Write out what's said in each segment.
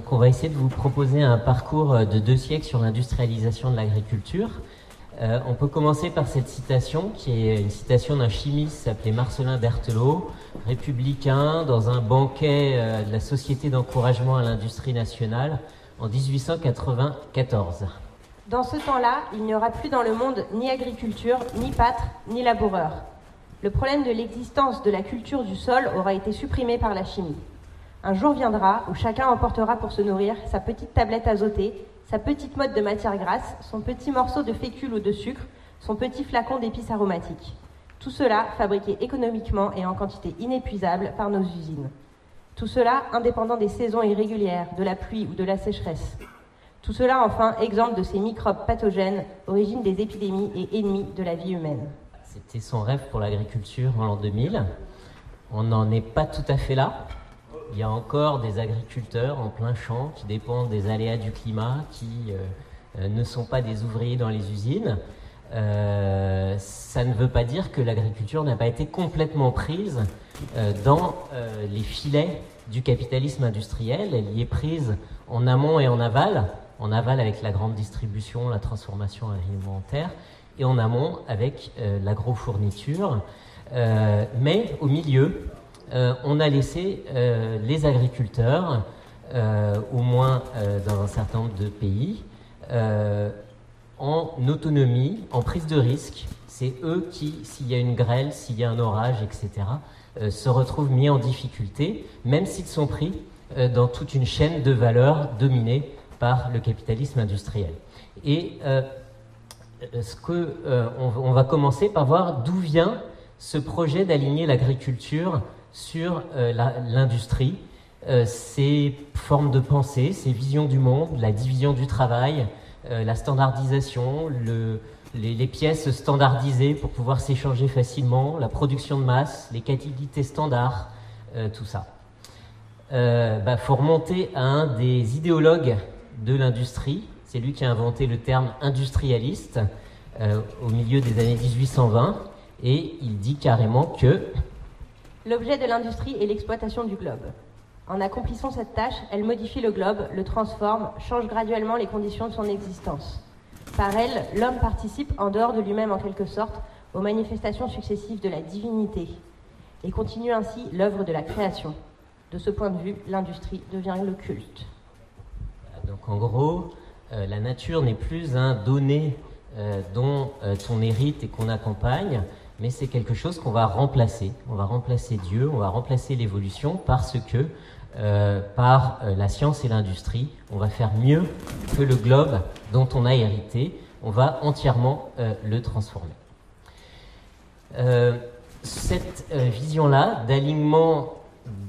donc on va essayer de vous proposer un parcours de deux siècles sur l'industrialisation de l'agriculture. Euh, on peut commencer par cette citation, qui est une citation d'un chimiste appelé Marcelin Berthelot, républicain, dans un banquet euh, de la Société d'encouragement à l'industrie nationale en 1894. Dans ce temps-là, il n'y aura plus dans le monde ni agriculture, ni pâtre, ni laboureur. Le problème de l'existence de la culture du sol aura été supprimé par la chimie. Un jour viendra où chacun emportera pour se nourrir sa petite tablette azotée sa petite mode de matière grasse, son petit morceau de fécule ou de sucre, son petit flacon d'épices aromatiques. Tout cela fabriqué économiquement et en quantité inépuisable par nos usines. Tout cela indépendant des saisons irrégulières, de la pluie ou de la sécheresse. Tout cela enfin exemple de ces microbes pathogènes, origine des épidémies et ennemis de la vie humaine. C'était son rêve pour l'agriculture en l'an 2000. On n'en est pas tout à fait là. Il y a encore des agriculteurs en plein champ qui dépendent des aléas du climat, qui euh, euh, ne sont pas des ouvriers dans les usines. Euh, ça ne veut pas dire que l'agriculture n'a pas été complètement prise dans les filets du capitalisme industriel. Elle y est prise en amont et en aval. En aval avec la grande distribution, la transformation alimentaire, et en amont avec l'agrofourniture. mais au milieu, euh, on a laissé euh, les agriculteurs, euh, au moins dans un certain nombre de pays, en autonomie, en prise de risque. C'est eux qui, s'il y a une grêle, s'il y a un orage, etc., se retrouvent mis en difficulté, même s'ils sont pris dans toute une chaîne de valeur dominée par le capitalisme industriel. Et on, va commencer par voir d'où vient ce projet d'aligner l'agriculture sur euh, l'industrie, euh, ses formes de pensée, ses visions du monde, la division du travail, euh, la standardisation, les, pièces standardisées pour pouvoir s'échanger facilement, la production de masse, les quantités standards, tout ça. Il bah, faut remonter à un des idéologues de l'industrie, c'est lui qui a inventé le terme industrialiste au milieu des années 1820, et il dit carrément que L'objet de l'industrie est l'exploitation du globe. En accomplissant cette tâche, elle modifie le globe, le transforme, change graduellement les conditions de son existence. Par elle, l'homme participe, en dehors de lui-même en quelque sorte, aux manifestations successives de la divinité et continue ainsi l'œuvre de la création. De ce point de vue, l'industrie devient le culte. Donc en gros, euh, la nature n'est plus un donné euh, dont euh, on hérite et qu'on accompagne, mais c'est quelque chose qu'on va remplacer. On va remplacer Dieu, on va remplacer l'évolution parce que euh, par euh, la science et l'industrie, on va faire mieux que le globe dont on a hérité. On va entièrement euh, le transformer. cette vision-là d'alignement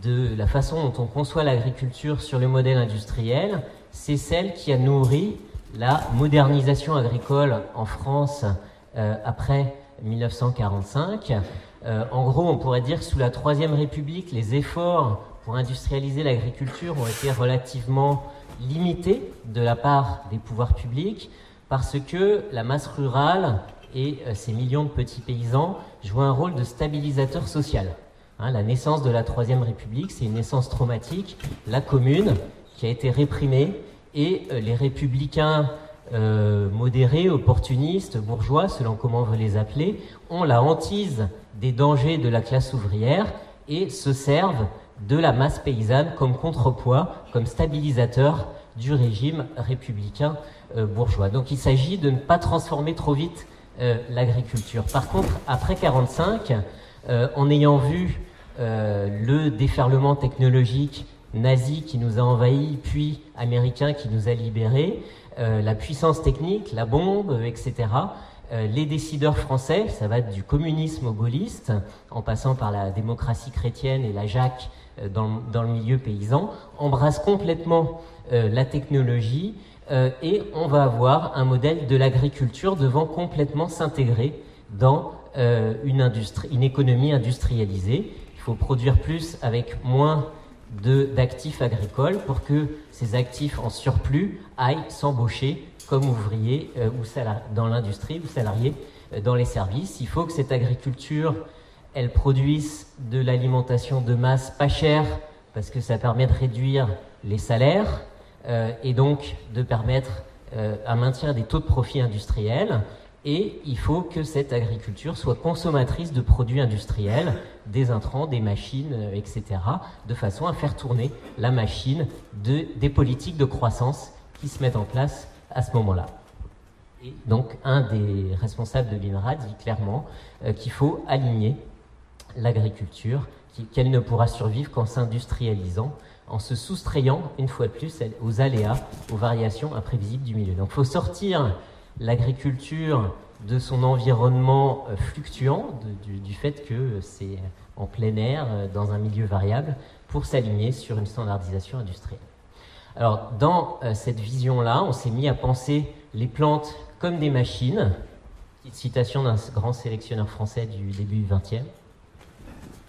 de la façon dont on conçoit l'agriculture sur le modèle industriel, c'est celle qui a nourri la modernisation agricole en France après 1945. Euh, en gros, on pourrait dire que sous la Troisième République, les efforts pour industrialiser l'agriculture ont été relativement limités de la part des pouvoirs publics parce que la masse rurale et euh, ces millions de petits paysans jouent un rôle de stabilisateur social. Hein, la naissance de la Troisième République, c'est une naissance traumatique. La commune qui a été réprimée et euh, les républicains euh, modérés, opportunistes, bourgeois, selon comment on veut les appeler, ont la hantise des dangers de la classe ouvrière et se servent de la masse paysanne comme contrepoids, comme stabilisateur du régime républicain euh, bourgeois. Donc il s'agit de ne pas transformer trop vite euh, l'agriculture. Par contre, après 45, en ayant vu le déferlement technologique nazi qui nous a envahis, puis américain qui nous a libérés, euh, la puissance technique, la bombe, etc. Euh, les décideurs français, ça va du communisme au gaulliste, en passant par la démocratie chrétienne et la Jacques euh, dans, le milieu paysan, embrassent complètement la technologie et on va avoir un modèle de l'agriculture devant complètement s'intégrer dans une, industrie, une économie industrialisée. Il faut produire plus avec moins d'actifs agricoles pour que ces actifs en surplus aillent s'embaucher comme ouvriers euh, ou dans l'industrie ou salariés euh, dans les services. Il faut que cette agriculture, elle produise de l'alimentation de masse pas chère parce que ça permet de réduire les salaires. et donc de permettre un maintien des taux de profit industriels. Et il faut que cette agriculture soit consommatrice de produits industriels, des intrants, des machines, etc., de façon à faire tourner la machine de, des politiques de croissance qui se mettent en place à ce moment-là. Et donc, un des responsables de l'INRA dit clairement euh, qu'il faut aligner l'agriculture, qu'elle ne pourra survivre qu'en s'industrialisant, en se soustrayant, une fois de plus, aux aléas, aux variations imprévisibles du milieu. Donc, il faut sortir l'agriculture de son environnement euh, fluctuant, du, fait que c'est en plein air, euh, dans un milieu variable, pour s'aligner sur une standardisation industrielle. Alors, dans cette vision-là, on s'est mis à penser les plantes comme des machines. Petite citation d'un grand sélectionneur français du début du XXe.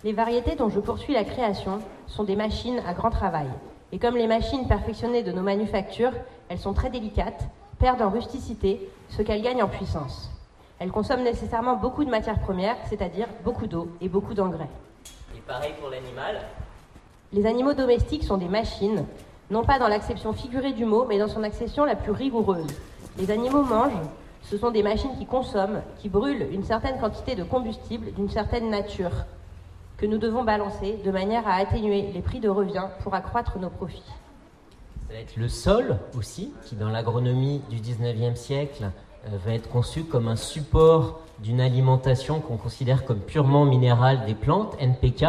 Les variétés dont je poursuis la création sont des machines à grand travail. Et comme les machines perfectionnées de nos manufactures, elles sont très délicates, perdent en rusticité ce qu'elles gagnent en puissance. Elles consomment nécessairement beaucoup de matières premières, c'est-à-dire beaucoup d'eau et beaucoup d'engrais. Et pareil pour l'animal Les animaux domestiques sont des machines, non pas dans l'acception figurée du mot, mais dans son acception la plus rigoureuse. Les animaux mangent, ce sont des machines qui consomment, qui brûlent une certaine quantité de combustible d'une certaine nature, que nous devons balancer de manière à atténuer les prix de revient pour accroître nos profits. Va être le sol aussi, qui dans l'agronomie du 19e siècle euh, va être conçu comme un support d'une alimentation qu'on considère comme purement minérale des plantes, NPK.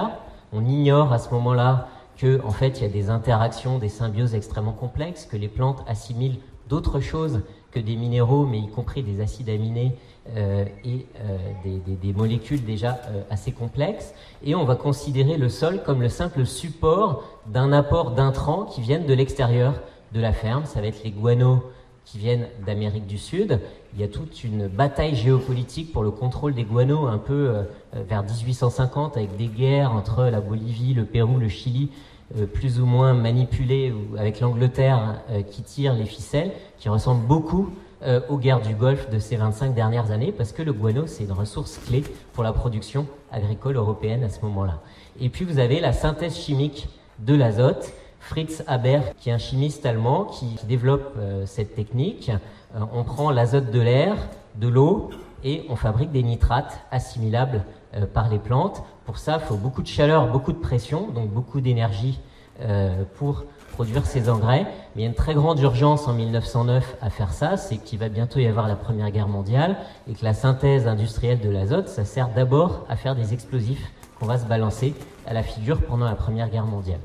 On ignore à ce moment-là que en fait il y a des interactions, des symbioses extrêmement complexes, que les plantes assimilent d'autres choses que des minéraux, mais y compris des acides aminés euh, et euh, des, molécules déjà euh, assez complexes. Et on va considérer le sol comme le simple support d'un apport d'intrants qui viennent de l'extérieur de la ferme. Ça va être les guanos qui viennent d'Amérique du Sud. Il y a toute une bataille géopolitique pour le contrôle des guanos un peu vers 1850 avec des guerres entre la Bolivie, le Pérou, le Chili plus ou moins manipulé ou avec l'Angleterre euh, qui tire les ficelles, qui ressemble beaucoup euh, aux guerres du Golfe de ces 25 dernières années, parce que le guano, c'est une ressource clé pour la production agricole européenne à ce moment-là. Et puis vous avez la synthèse chimique de l'azote. Fritz Haber, qui est un chimiste allemand, qui, développe cette technique. on prend l'azote de l'air, de l'eau, et on fabrique des nitrates assimilables par les plantes. Pour ça, il faut beaucoup de chaleur, beaucoup de pression, donc beaucoup d'énergie euh, pour produire ces engrais. Mais il y a une très grande urgence en 1909 à faire ça, c'est qu'il va bientôt y avoir la Première Guerre mondiale et que la synthèse industrielle de l'azote, ça sert d'abord à faire des explosifs qu'on va se balancer à la figure pendant la Première Guerre mondiale.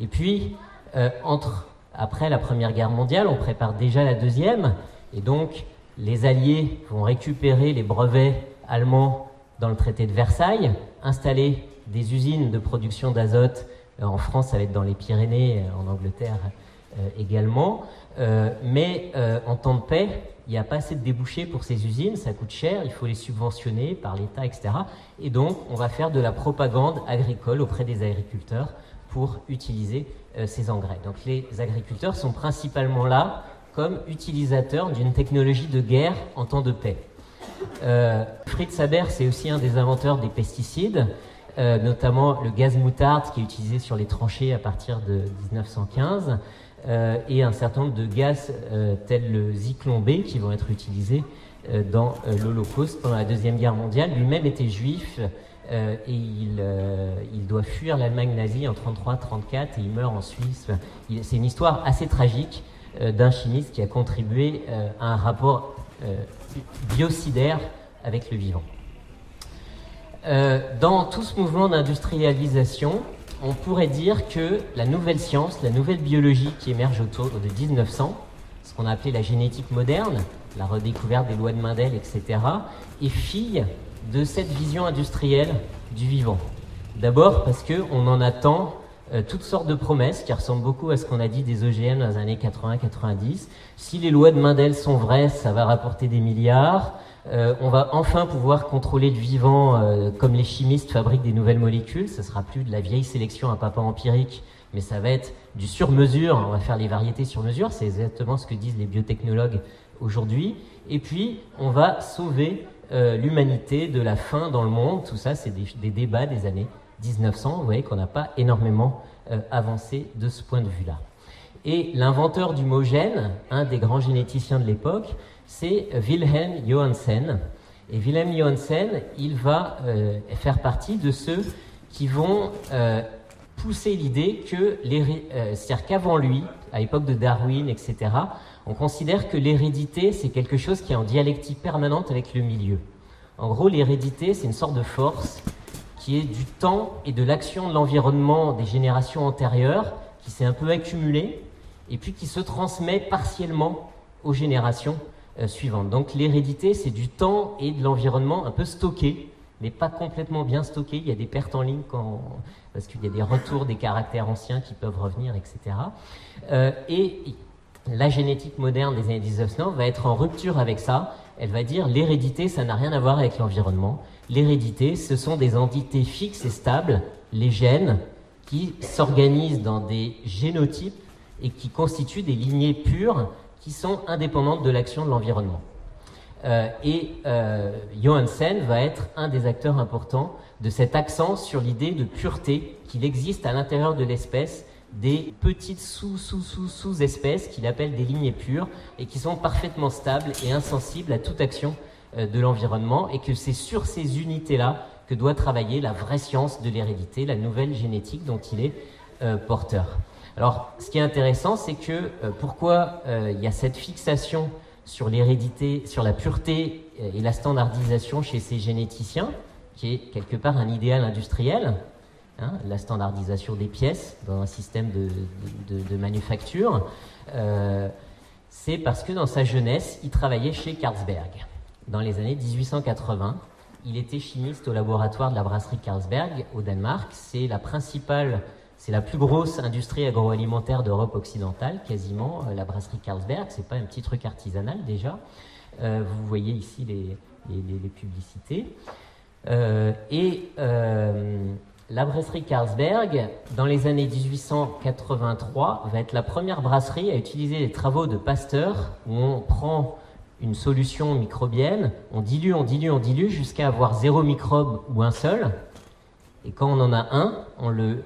Et puis, euh, entre, après la Première Guerre mondiale, on prépare déjà la Deuxième, et donc les Alliés vont récupérer les brevets allemands dans le traité de Versailles, installer des usines de production d'azote. Euh, en France, ça va être dans les Pyrénées, euh, en Angleterre euh, également. mais en temps de paix, il n'y a pas assez de débouchés pour ces usines, ça coûte cher, il faut les subventionner par l'État, etc. Et donc, on va faire de la propagande agricole auprès des agriculteurs pour utiliser ces engrais. Donc, les agriculteurs sont principalement là comme utilisateurs d'une technologie de guerre en temps de paix. Euh, Fritz Haber, c'est aussi un des inventeurs des pesticides, euh, notamment le gaz moutarde qui est utilisé sur les tranchées à partir de 1915, euh, et un certain nombre de gaz tels le zyklon B qui vont être utilisés dans l'Holocauste pendant la Deuxième Guerre mondiale. Lui-même était juif et il, doit fuir l'Allemagne nazie en 33-34 et il meurt en Suisse. C'est une histoire assez tragique d'un chimiste qui a contribué à un rapport biocidaire avec le vivant. Euh, dans tout ce mouvement d'industrialisation, on pourrait dire que la nouvelle science, la nouvelle biologie qui émerge autour de 1900, ce qu'on a appelé la génétique moderne, la redécouverte des lois de Mendel, etc., est fille de cette vision industrielle du vivant. D'abord parce qu'on en attend euh, toutes sortes de promesses qui ressemblent beaucoup à ce qu'on a dit des OGM dans les années 80-90. Si les lois de Mendel sont vraies, ça va rapporter des milliards. Euh, on va enfin pouvoir contrôler le vivant euh, comme les chimistes fabriquent des nouvelles molécules. Ce sera plus de la vieille sélection à papa empirique, mais ça va être du sur-mesure. On va faire les variétés sur-mesure. C'est exactement ce que disent les biotechnologues aujourd'hui. Et puis, on va sauver l'humanité de la faim dans le monde. Tout ça, c'est des débats des années 1900, vous voyez qu'on n'a pas énormément euh, avancé de ce point de vue-là. Et l'inventeur du mot gène, un des grands généticiens de l'époque, c'est Wilhelm Johannsen. Et Wilhelm Johannsen, il va euh, faire partie de ceux qui vont euh, pousser l'idée que, c'est-à-dire qu'avant lui, à l'époque de Darwin, etc., on considère que l'hérédité, c'est quelque chose qui est en dialectique permanente avec le milieu. En gros, l'hérédité, c'est une sorte de force qui est du temps et de l'action de l'environnement des générations antérieures, qui s'est un peu accumulée, et puis qui se transmet partiellement aux générations euh, suivantes. Donc l'hérédité, c'est du temps et de l'environnement un peu stocké, mais pas complètement bien stocké. Il y a des pertes en ligne quand, parce qu'il y a des retours des caractères anciens qui peuvent revenir, etc. Euh, et la génétique moderne des années 1900 va être en rupture avec ça. Elle va dire l'hérédité, ça n'a rien à voir avec l'environnement. L'hérédité, ce sont des entités fixes et stables, les gènes, qui s'organisent dans des génotypes et qui constituent des lignées pures qui sont indépendantes de l'action de l'environnement. Euh, et euh, Johansen va être un des acteurs importants de cet accent sur l'idée de pureté qu'il existe à l'intérieur de l'espèce des petites sous-sous-sous-sous-espèces qu'il appelle des lignées pures et qui sont parfaitement stables et insensibles à toute action de l'environnement et que c'est sur ces unités-là que doit travailler la vraie science de l'hérédité, la nouvelle génétique dont il est euh, porteur. Alors, ce qui est intéressant, c'est que euh, pourquoi il y a cette fixation sur l'hérédité, sur la pureté et la standardisation chez ces généticiens, qui est quelque part un idéal industriel, hein, la standardisation des pièces dans un système de, manufacture, c'est parce que dans sa jeunesse, il travaillait chez Carlsberg. Dans les années 1880, il était chimiste au laboratoire de la brasserie Carlsberg au Danemark. C'est la principale, c'est la plus grosse industrie agroalimentaire d'Europe occidentale, quasiment, euh, la brasserie Carlsberg. C'est pas un petit truc artisanal déjà. Euh, vous voyez ici les, publicités. Euh, et la brasserie Carlsberg, dans les années 1883, va être la première brasserie à utiliser les travaux de Pasteur, où on prend une solution microbienne, on dilue, on dilue, on dilue jusqu'à avoir zéro microbe ou un seul. Et quand on en a un, on le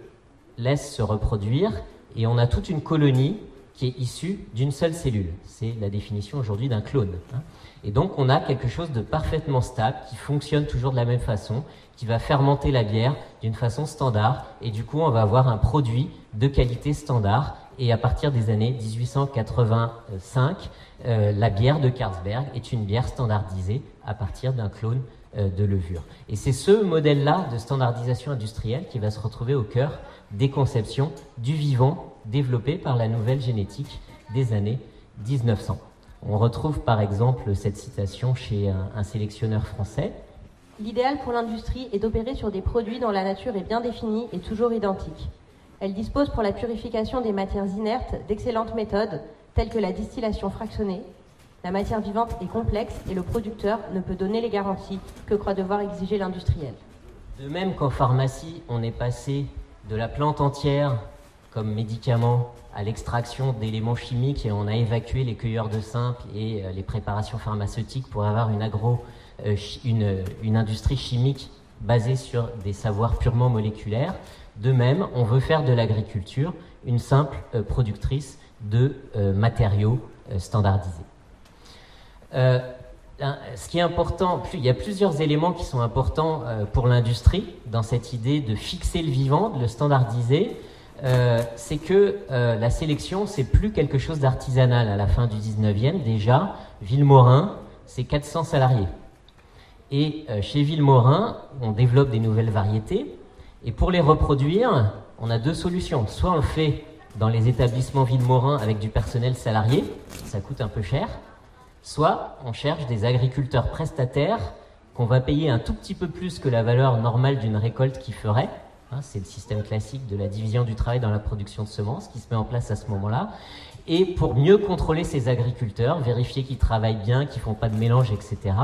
laisse se reproduire et on a toute une colonie qui est issue d'une seule cellule. C'est la définition aujourd'hui d'un clone. Hein. Et donc on a quelque chose de parfaitement stable, qui fonctionne toujours de la même façon, qui va fermenter la bière d'une façon standard, et du coup on va avoir un produit de qualité standard. Et à partir des années 1885, euh, la bière de Carlsberg est une bière standardisée à partir d'un clone euh, de levure. Et c'est ce modèle-là de standardisation industrielle qui va se retrouver au cœur des conceptions du vivant développées par la nouvelle génétique des années 1900. On retrouve par exemple cette citation chez un, sélectionneur français. L'idéal pour l'industrie est d'opérer sur des produits dont la nature est bien définie et toujours identique. Elle dispose pour la purification des matières inertes d'excellentes méthodes telles que la distillation fractionnée. La matière vivante est complexe et le producteur ne peut donner les garanties que croit devoir exiger l'industriel. De même qu'en pharmacie, on est passé de la plante entière comme médicament à l'extraction d'éléments chimiques et on a évacué les cueilleurs de simples et euh, les préparations pharmaceutiques pour avoir une agro, euh, une, une industrie chimique basée sur des savoirs purement moléculaires. De même, on veut faire de l'agriculture une simple euh, productrice de euh, matériaux euh, standardisés. Ce qui est important, il y a plusieurs éléments qui sont importants pour l'industrie dans cette idée de fixer le vivant, de le standardiser. c'est que la sélection, c'est plus quelque chose d'artisanal à la fin du 19e. Déjà, Villemorin, c'est 400 salariés. Et chez Villemorin, on développe des nouvelles variétés. Et pour les reproduire, on a deux solutions. Soit on le fait dans les établissements Villemorin avec du personnel salarié, ça coûte un peu cher, soit on cherche des agriculteurs prestataires qu'on va payer un tout petit peu plus que la valeur normale d'une récolte qui ferait. Hein, c'est le système classique de la division du travail dans la production de semences qui se met en place à ce moment-là. Et pour mieux contrôler ces agriculteurs, vérifier qu'ils travaillent bien, qu'ils font pas de mélange, etc.,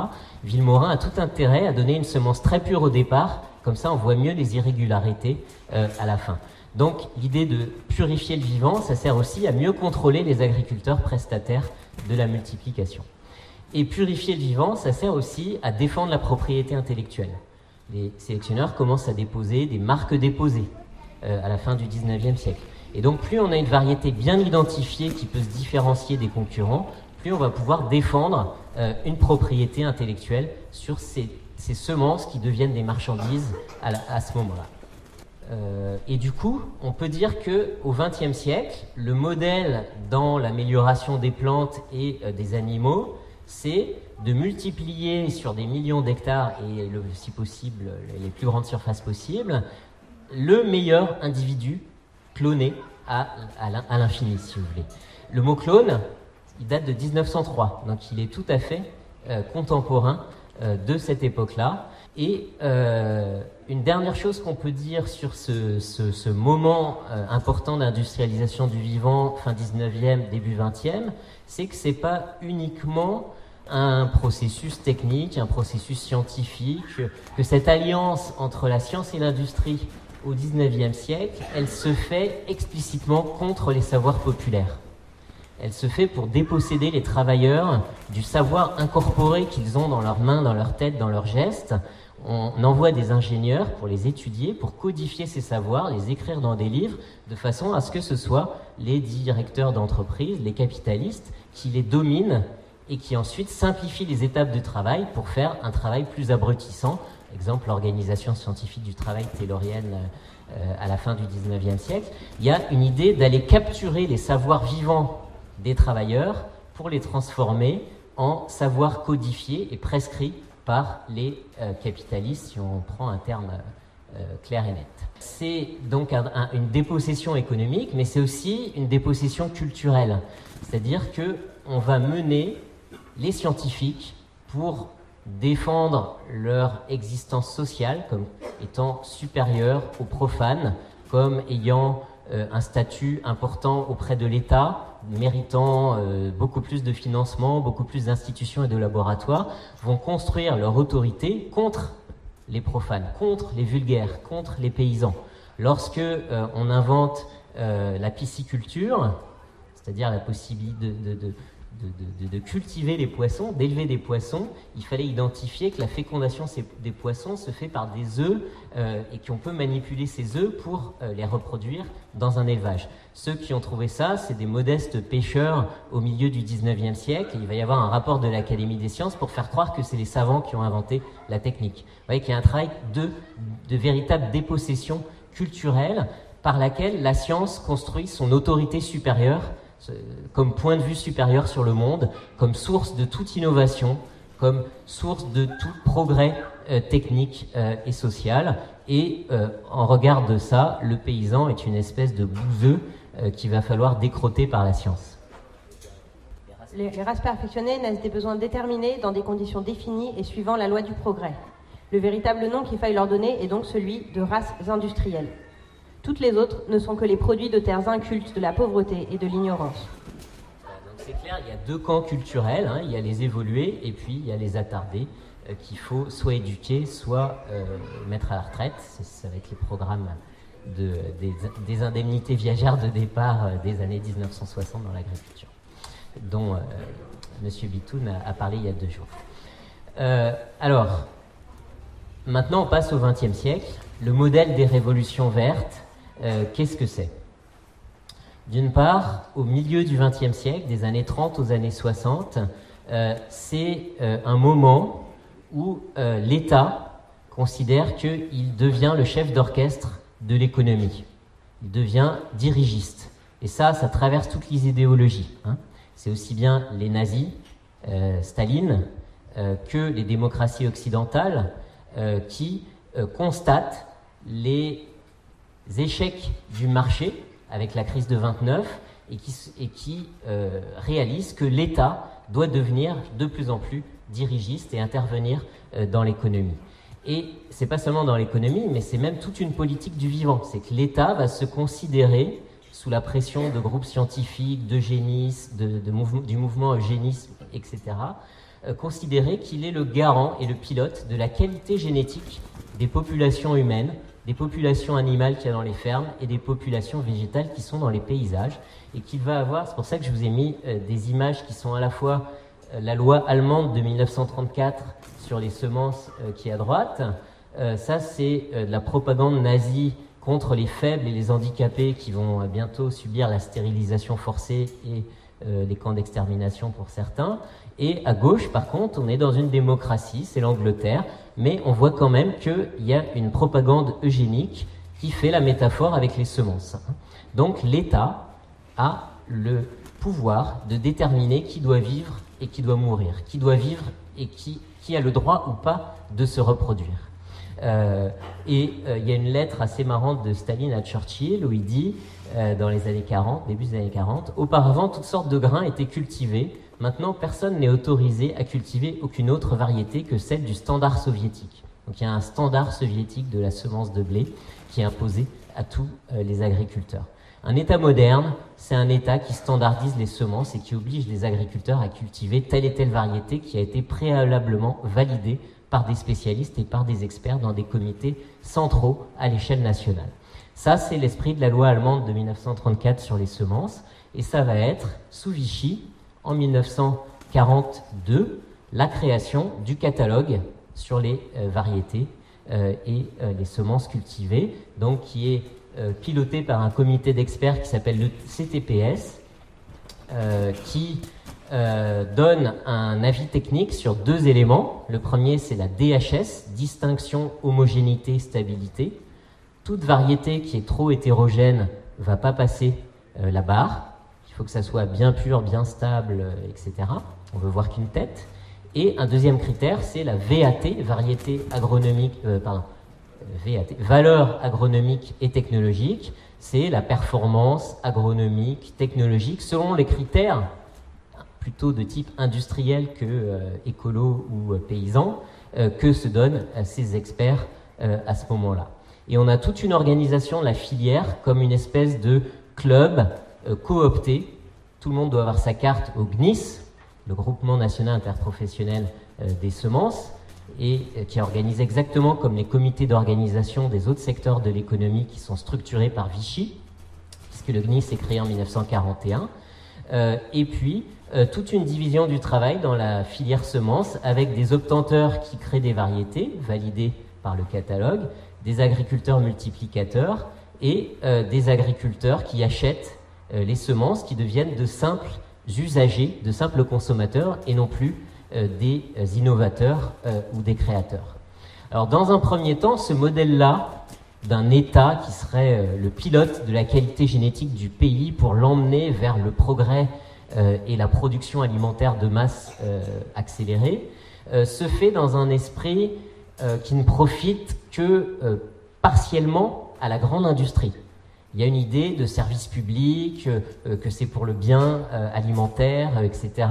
Villemorin a tout intérêt à donner une semence très pure au départ, comme ça on voit mieux les irrégularités euh, à la fin. Donc l'idée de purifier le vivant, ça sert aussi à mieux contrôler les agriculteurs prestataires de la multiplication. Et purifier le vivant, ça sert aussi à défendre la propriété intellectuelle. Les sélectionneurs commencent à déposer des marques déposées euh, à la fin du 19e siècle. Et donc plus on a une variété bien identifiée qui peut se différencier des concurrents, plus on va pouvoir défendre une propriété intellectuelle sur ces, semences qui deviennent des marchandises à ce moment-là. Euh, et du coup, on peut dire que au XXe siècle, le modèle dans l'amélioration des plantes et euh, des animaux, c'est de multiplier sur des millions d'hectares et le, si possible les plus grandes surfaces possibles, le meilleur individu cloné à, à l'infini, si vous voulez. Le mot clone, il date de 1903, donc il est tout à fait euh, contemporain de cette époque-là. Et euh, une dernière chose qu'on peut dire sur ce, ce, ce moment euh, important d'industrialisation du vivant, fin 19e, début 20e, c'est que c'est pas uniquement un processus technique, un processus scientifique, que cette alliance entre la science et l'industrie au 19e siècle, elle se fait explicitement contre les savoirs populaires. Elle se fait pour déposséder les travailleurs du savoir incorporé qu'ils ont dans leurs mains, dans leur tête, dans leurs gestes, on envoie des ingénieurs pour les étudier, pour codifier ces savoirs, les écrire dans des livres, de façon à ce que ce soit les directeurs d'entreprise, les capitalistes, qui les dominent et qui ensuite simplifient les étapes de travail pour faire un travail plus abrutissant. Exemple, l'organisation scientifique du travail taylorienne euh, à la fin du 19e siècle. Il y a une idée d'aller capturer les savoirs vivants des travailleurs pour les transformer en savoirs codifiés et prescrits par les euh, capitalistes, si on prend un terme euh, clair et net. C'est donc une dépossession économique, mais c'est aussi une dépossession culturelle. C'est-à-dire que on va mener les scientifiques pour défendre leur existence sociale comme étant supérieure aux profanes, comme ayant euh, un statut important auprès de l'État, méritant euh, beaucoup plus de financement, beaucoup plus d'institutions et de laboratoires, vont construire leur autorité contre les profanes, contre les vulgaires, contre les paysans. Lorsque euh, on invente la pisciculture, c'est-à-dire la possibilité de, cultiver les poissons, d'élever des poissons, il fallait identifier que la fécondation des poissons se fait par des œufs euh, et qu'on peut manipuler ces œufs pour euh, les reproduire dans un élevage. Ceux qui ont trouvé ça, c'est des modestes pêcheurs au milieu du 19e siècle. il va y avoir un rapport de l'Académie des sciences pour faire croire que c'est les savants qui ont inventé la technique. Vous voyez qu'il y a un travail de, de véritable dépossession culturelle par laquelle la science construit son autorité supérieure comme point de vue supérieur sur le monde, comme source de toute innovation, comme source de tout progrès euh, technique euh, et social. Et euh, en regard de ça, le paysan est une espèce de bouseux qu'il va falloir décroter par la science. Les, les races perfectionnées naissent des besoins déterminés dans des conditions définies et suivant la loi du progrès. Le véritable nom qu'il faille leur donner est donc celui de races industrielles. Toutes les autres ne sont que les produits de terres incultes, de la pauvreté et de l'ignorance. c'est clair, il y a deux camps culturels, hein. il y a les évolués et puis il y a les attardés euh, qu'il faut soit éduquer, soit euh, mettre à la retraite. Ça va être les programmes des, indemnités viagères de départ euh, des années 1960 dans l'agriculture, dont M. Bitoun a, parlé il y a deux jours. alors, maintenant on passe au XXe siècle. Le modèle des révolutions vertes euh, qu'est-ce que c'est? D'une part, au milieu du XXe siècle, des années 30 aux années 60, euh, c'est euh, un moment où l'État considère qu'il devient le chef d'orchestre de l'économie. Il devient dirigiste. Et ça, ça traverse toutes les idéologies. Hein. C'est aussi bien les nazis, Staline, que les démocraties occidentales qui constatent les échecs du marché avec la crise de 29 et qui, et qui euh, réalisent que l'État doit devenir de plus en plus dirigiste et intervenir euh, dans l'économie. Et c'est pas seulement dans l'économie, mais c'est même toute une politique du vivant. C'est que l'État va se considérer sous la pression de groupes scientifiques, d'eugénistes, de, du mouvement eugénisme, etc., euh, considérer qu'il est le garant et le pilote de la qualité génétique des populations humaines des populations animales qu'il y a dans les fermes et des populations végétales qui sont dans les paysages et qu'il va avoir, c'est pour ça que je vous ai mis euh, des images qui sont à la fois euh, la loi allemande de 1934 sur les semences euh, qui est à droite, ça c'est de la propagande nazie contre les faibles et les handicapés qui vont bientôt subir la stérilisation forcée et les camps d'extermination pour certains. Et à gauche, par contre, on est dans une démocratie, c'est l'Angleterre, mais on voit quand même qu'il y a une propagande eugénique qui fait la métaphore avec les semences. Donc l'État a le pouvoir de déterminer qui doit vivre et qui doit mourir, qui doit vivre et qui, qui a le droit ou pas de se reproduire. Euh, et euh, il y a une lettre assez marrante de Staline à Churchill où il dit, euh, dans les années 40, début des années 40, auparavant toutes sortes de grains étaient cultivés, maintenant personne n'est autorisé à cultiver aucune autre variété que celle du standard soviétique. Donc il y a un standard soviétique de la semence de blé qui est imposé à tous les agriculteurs. Un État moderne, c'est un État qui standardise les semences et qui oblige les agriculteurs à cultiver telle et telle variété qui a été préalablement validée par des spécialistes et par des experts dans des comités centraux à l'échelle nationale. Ça, c'est l'esprit de la loi allemande de 1934 sur les semences, et ça va être, sous Vichy, en 1942, la création du catalogue sur les euh, variétés euh, et euh, les semences cultivées, donc qui est piloté par un comité d'experts qui s'appelle le CTPS, qui donne un avis technique sur deux éléments. Le premier, c'est la DHS, distinction, homogénéité, stabilité. Toute variété qui est trop hétérogène va pas passer la barre. Il faut que ça soit bien pur, bien stable, etc. On veut voir qu'une tête. Et un deuxième critère, c'est la VAT, variété agronomique, pardon, VAT, valeur agronomique et technologique, c'est la performance agronomique, technologique, selon les critères plutôt de type industriel que euh, écolo ou euh, paysan, euh, que se donnent ces experts à ce moment-là. Et on a toute une organisation de la filière comme une espèce de club coopté. Tout le monde doit avoir sa carte au GNIS, le groupement national interprofessionnel des semences et euh, qui est organisé exactement comme les comités d'organisation des autres secteurs de l'économie qui sont structurés par Vichy, puisque le GNIS est créé en 1941. Euh, et puis, euh, toute une division du travail dans la filière semences avec des obtenteurs qui créent des variétés validées par le catalogue, des agriculteurs multiplicateurs et des agriculteurs qui achètent les semences qui deviennent de simples usagers, de simples consommateurs et non plus euh, des euh, innovateurs euh, ou des créateurs. Alors dans un premier temps, ce modèle-là d'un État qui serait le pilote de la qualité génétique du pays pour l'emmener vers le progrès et la production alimentaire de masse accélérée, se fait dans un esprit qui ne profite que partiellement à la grande industrie. Il y a une idée de service public, euh, que c'est pour le bien euh, alimentaire, etc.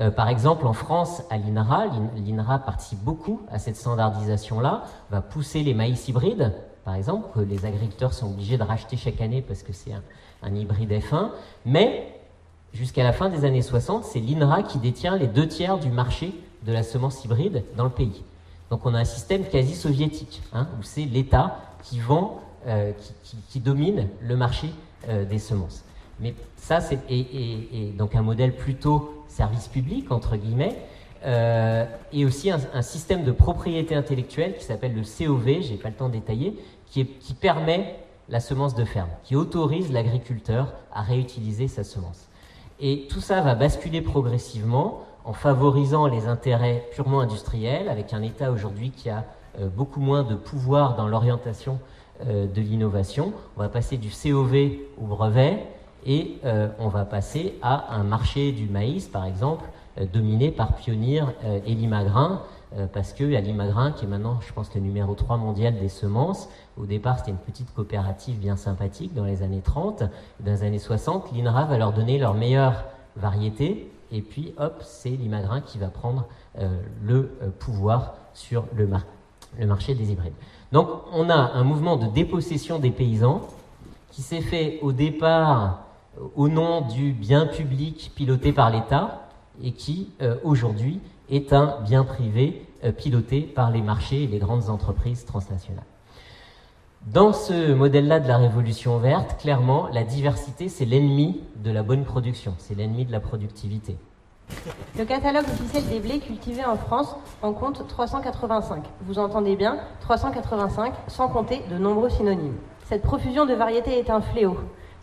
Euh, par exemple, en France, à l'INRA, l'INRA participe beaucoup à cette standardisation-là, va pousser les maïs hybrides, par exemple, que les agriculteurs sont obligés de racheter chaque année parce que c'est un, un hybride F1, mais jusqu'à la fin des années 60, c'est l'INRA qui détient les deux tiers du marché de la semence hybride dans le pays. Donc on a un système quasi soviétique, hein, où c'est l'État qui vend euh, qui, domine le marché euh, des semences. Mais ça, c'est donc un modèle plutôt service public, entre guillemets, euh, et aussi un, système de propriété intellectuelle qui s'appelle le COV, j'ai pas le temps de détailler, qui, permet la semence de ferme, qui autorise l'agriculteur à réutiliser sa semence. Et tout ça va basculer progressivement en favorisant les intérêts purement industriels, avec un État aujourd'hui qui a beaucoup moins de pouvoir dans l'orientation de l'innovation. On va passer du COV au brevet et euh, on va passer à un marché du maïs, par exemple, euh, dominé par Pionir et Limagrin, parce que Limagrin, qui est maintenant, je pense, le numéro 3 mondial des semences, au départ, c'était une petite coopérative bien sympathique dans les années 30. Dans les années 60, l'INRA va leur donner leur meilleure variété, et puis, hop, c'est Limagrin qui va prendre le pouvoir sur le marché des hybrides. Donc on a un mouvement de dépossession des paysans qui s'est fait au départ euh, au nom du bien public piloté par l'État et qui euh, aujourd'hui est un bien privé euh, piloté par les marchés et les grandes entreprises transnationales. Dans ce modèle-là de la révolution verte, clairement, la diversité, c'est l'ennemi de la bonne production, c'est l'ennemi de la productivité. Le catalogue officiel des blés cultivés en France en compte 385. Vous entendez bien, 385, sans compter de nombreux synonymes. Cette profusion de variétés est un fléau.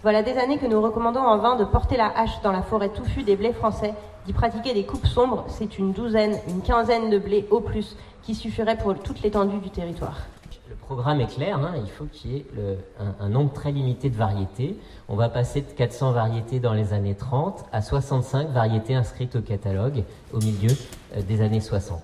Voilà des années que nous recommandons en vain de porter la hache dans la forêt touffue des blés français, d'y pratiquer des coupes sombres, c'est une douzaine, une quinzaine de blés au plus qui suffirait pour toute l'étendue du territoire. Programme est clair, hein, il faut qu'il y ait un, nombre très limité de variétés. On va passer de 400 variétés dans les années 30 à 65 variétés inscrites au catalogue au milieu euh, des années 60.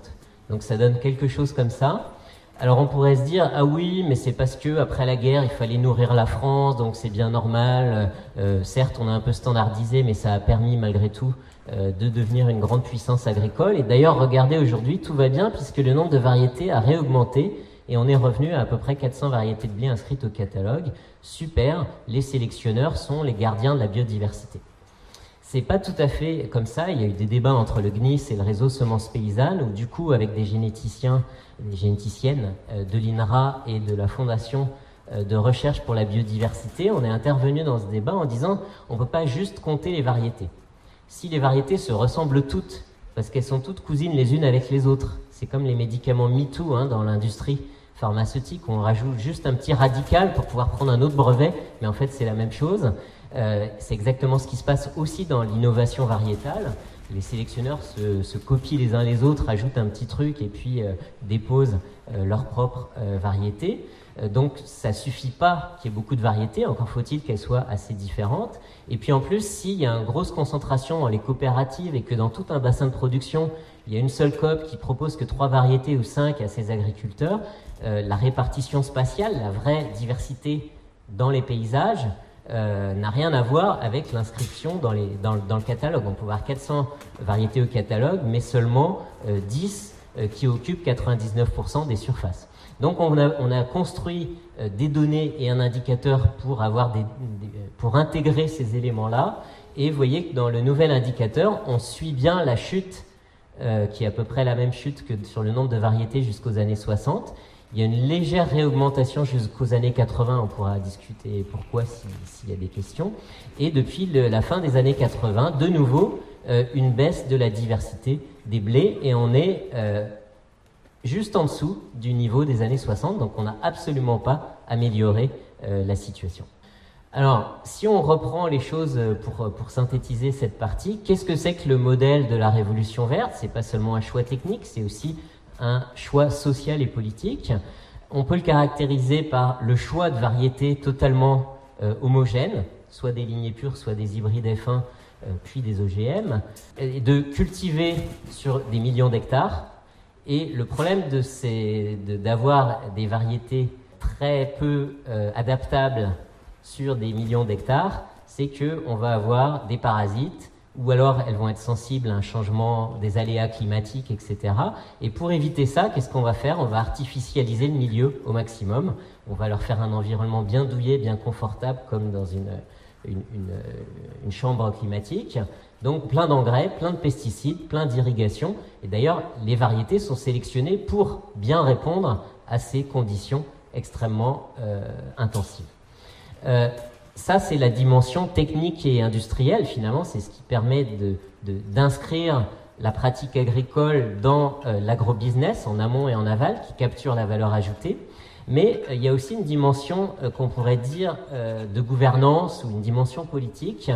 Donc ça donne quelque chose comme ça. Alors on pourrait se dire ah oui mais c'est parce que après la guerre il fallait nourrir la France donc c'est bien normal. Euh, certes on a un peu standardisé mais ça a permis malgré tout euh, de devenir une grande puissance agricole. Et d'ailleurs regardez aujourd'hui tout va bien puisque le nombre de variétés a réaugmenté et on est revenu à à peu près 400 variétés de blé inscrites au catalogue. Super, les sélectionneurs sont les gardiens de la biodiversité. C'est pas tout à fait comme ça. Il y a eu des débats entre le GNIS et le réseau Semences Paysannes, où du coup, avec des généticiens, des généticiennes euh, de l'INRA et de la Fondation euh, de recherche pour la biodiversité, on est intervenu dans ce débat en disant on ne peut pas juste compter les variétés. Si les variétés se ressemblent toutes, parce qu'elles sont toutes cousines les unes avec les autres, c'est comme les médicaments MeToo hein, dans l'industrie pharmaceutique, on rajoute juste un petit radical pour pouvoir prendre un autre brevet, mais en fait c'est la même chose. Euh, c'est exactement ce qui se passe aussi dans l'innovation variétale. Les sélectionneurs se, copient les uns les autres, ajoutent un petit truc et puis euh, déposent euh, leur propre variété. donc ça suffit pas qu'il y ait beaucoup de variétés, encore faut-il qu'elles soient assez différentes. Et puis en plus, s'il y a une grosse concentration dans les coopératives et que dans tout un bassin de production, il y a une seule COP qui propose que trois variétés ou cinq à ses agriculteurs, la répartition spatiale, la vraie diversité dans les paysages, euh, n'a rien à voir avec l'inscription dans, le catalogue. On peut avoir 400 variétés au catalogue, mais seulement 10 euh, euh, qui occupent 99% des surfaces. Donc on a, on a construit des données et un indicateur pour, avoir pour intégrer ces éléments-là. Et vous voyez que dans le nouvel indicateur, on suit bien la chute, qui est à peu près la même chute que sur le nombre de variétés jusqu'aux années 60. Il y a une légère réaugmentation jusqu'aux années 80, on pourra discuter pourquoi s'il y a des questions. Et depuis la fin des années 80, de nouveau, euh, une baisse de la diversité des blés et on est euh, juste en dessous du niveau des années 60, donc on n'a absolument pas amélioré euh, la situation. Alors, si on reprend les choses pour, pour synthétiser cette partie, qu'est-ce que c'est que le modèle de la révolution verte? C'est pas seulement un choix technique, c'est aussi un choix social et politique. On peut le caractériser par le choix de variétés totalement euh, homogènes, soit des lignées pures, soit des hybrides F1, euh, puis des OGM, de cultiver sur des millions d'hectares. Et le problème d'avoir de des variétés très peu euh, adaptables sur des millions d'hectares, c'est qu'on va avoir des parasites ou alors elles vont être sensibles à un changement des aléas climatiques, etc. Et pour éviter ça, qu'est-ce qu'on va faire? On va artificialiser le milieu au maximum. On va leur faire un environnement bien douillet, bien confortable, comme dans une, une, chambre climatique. Donc plein d'engrais, plein de pesticides, plein d'irrigation. Et d'ailleurs, les variétés sont sélectionnées pour bien répondre à ces conditions extrêmement euh, intensives. Euh, ça, c'est la dimension technique et industrielle, finalement, c'est ce qui permet d'inscrire la pratique agricole dans euh, l'agrobusiness, en amont et en aval, qui capture la valeur ajoutée. Mais euh, il y a aussi une dimension euh, qu'on pourrait dire de gouvernance ou une dimension politique,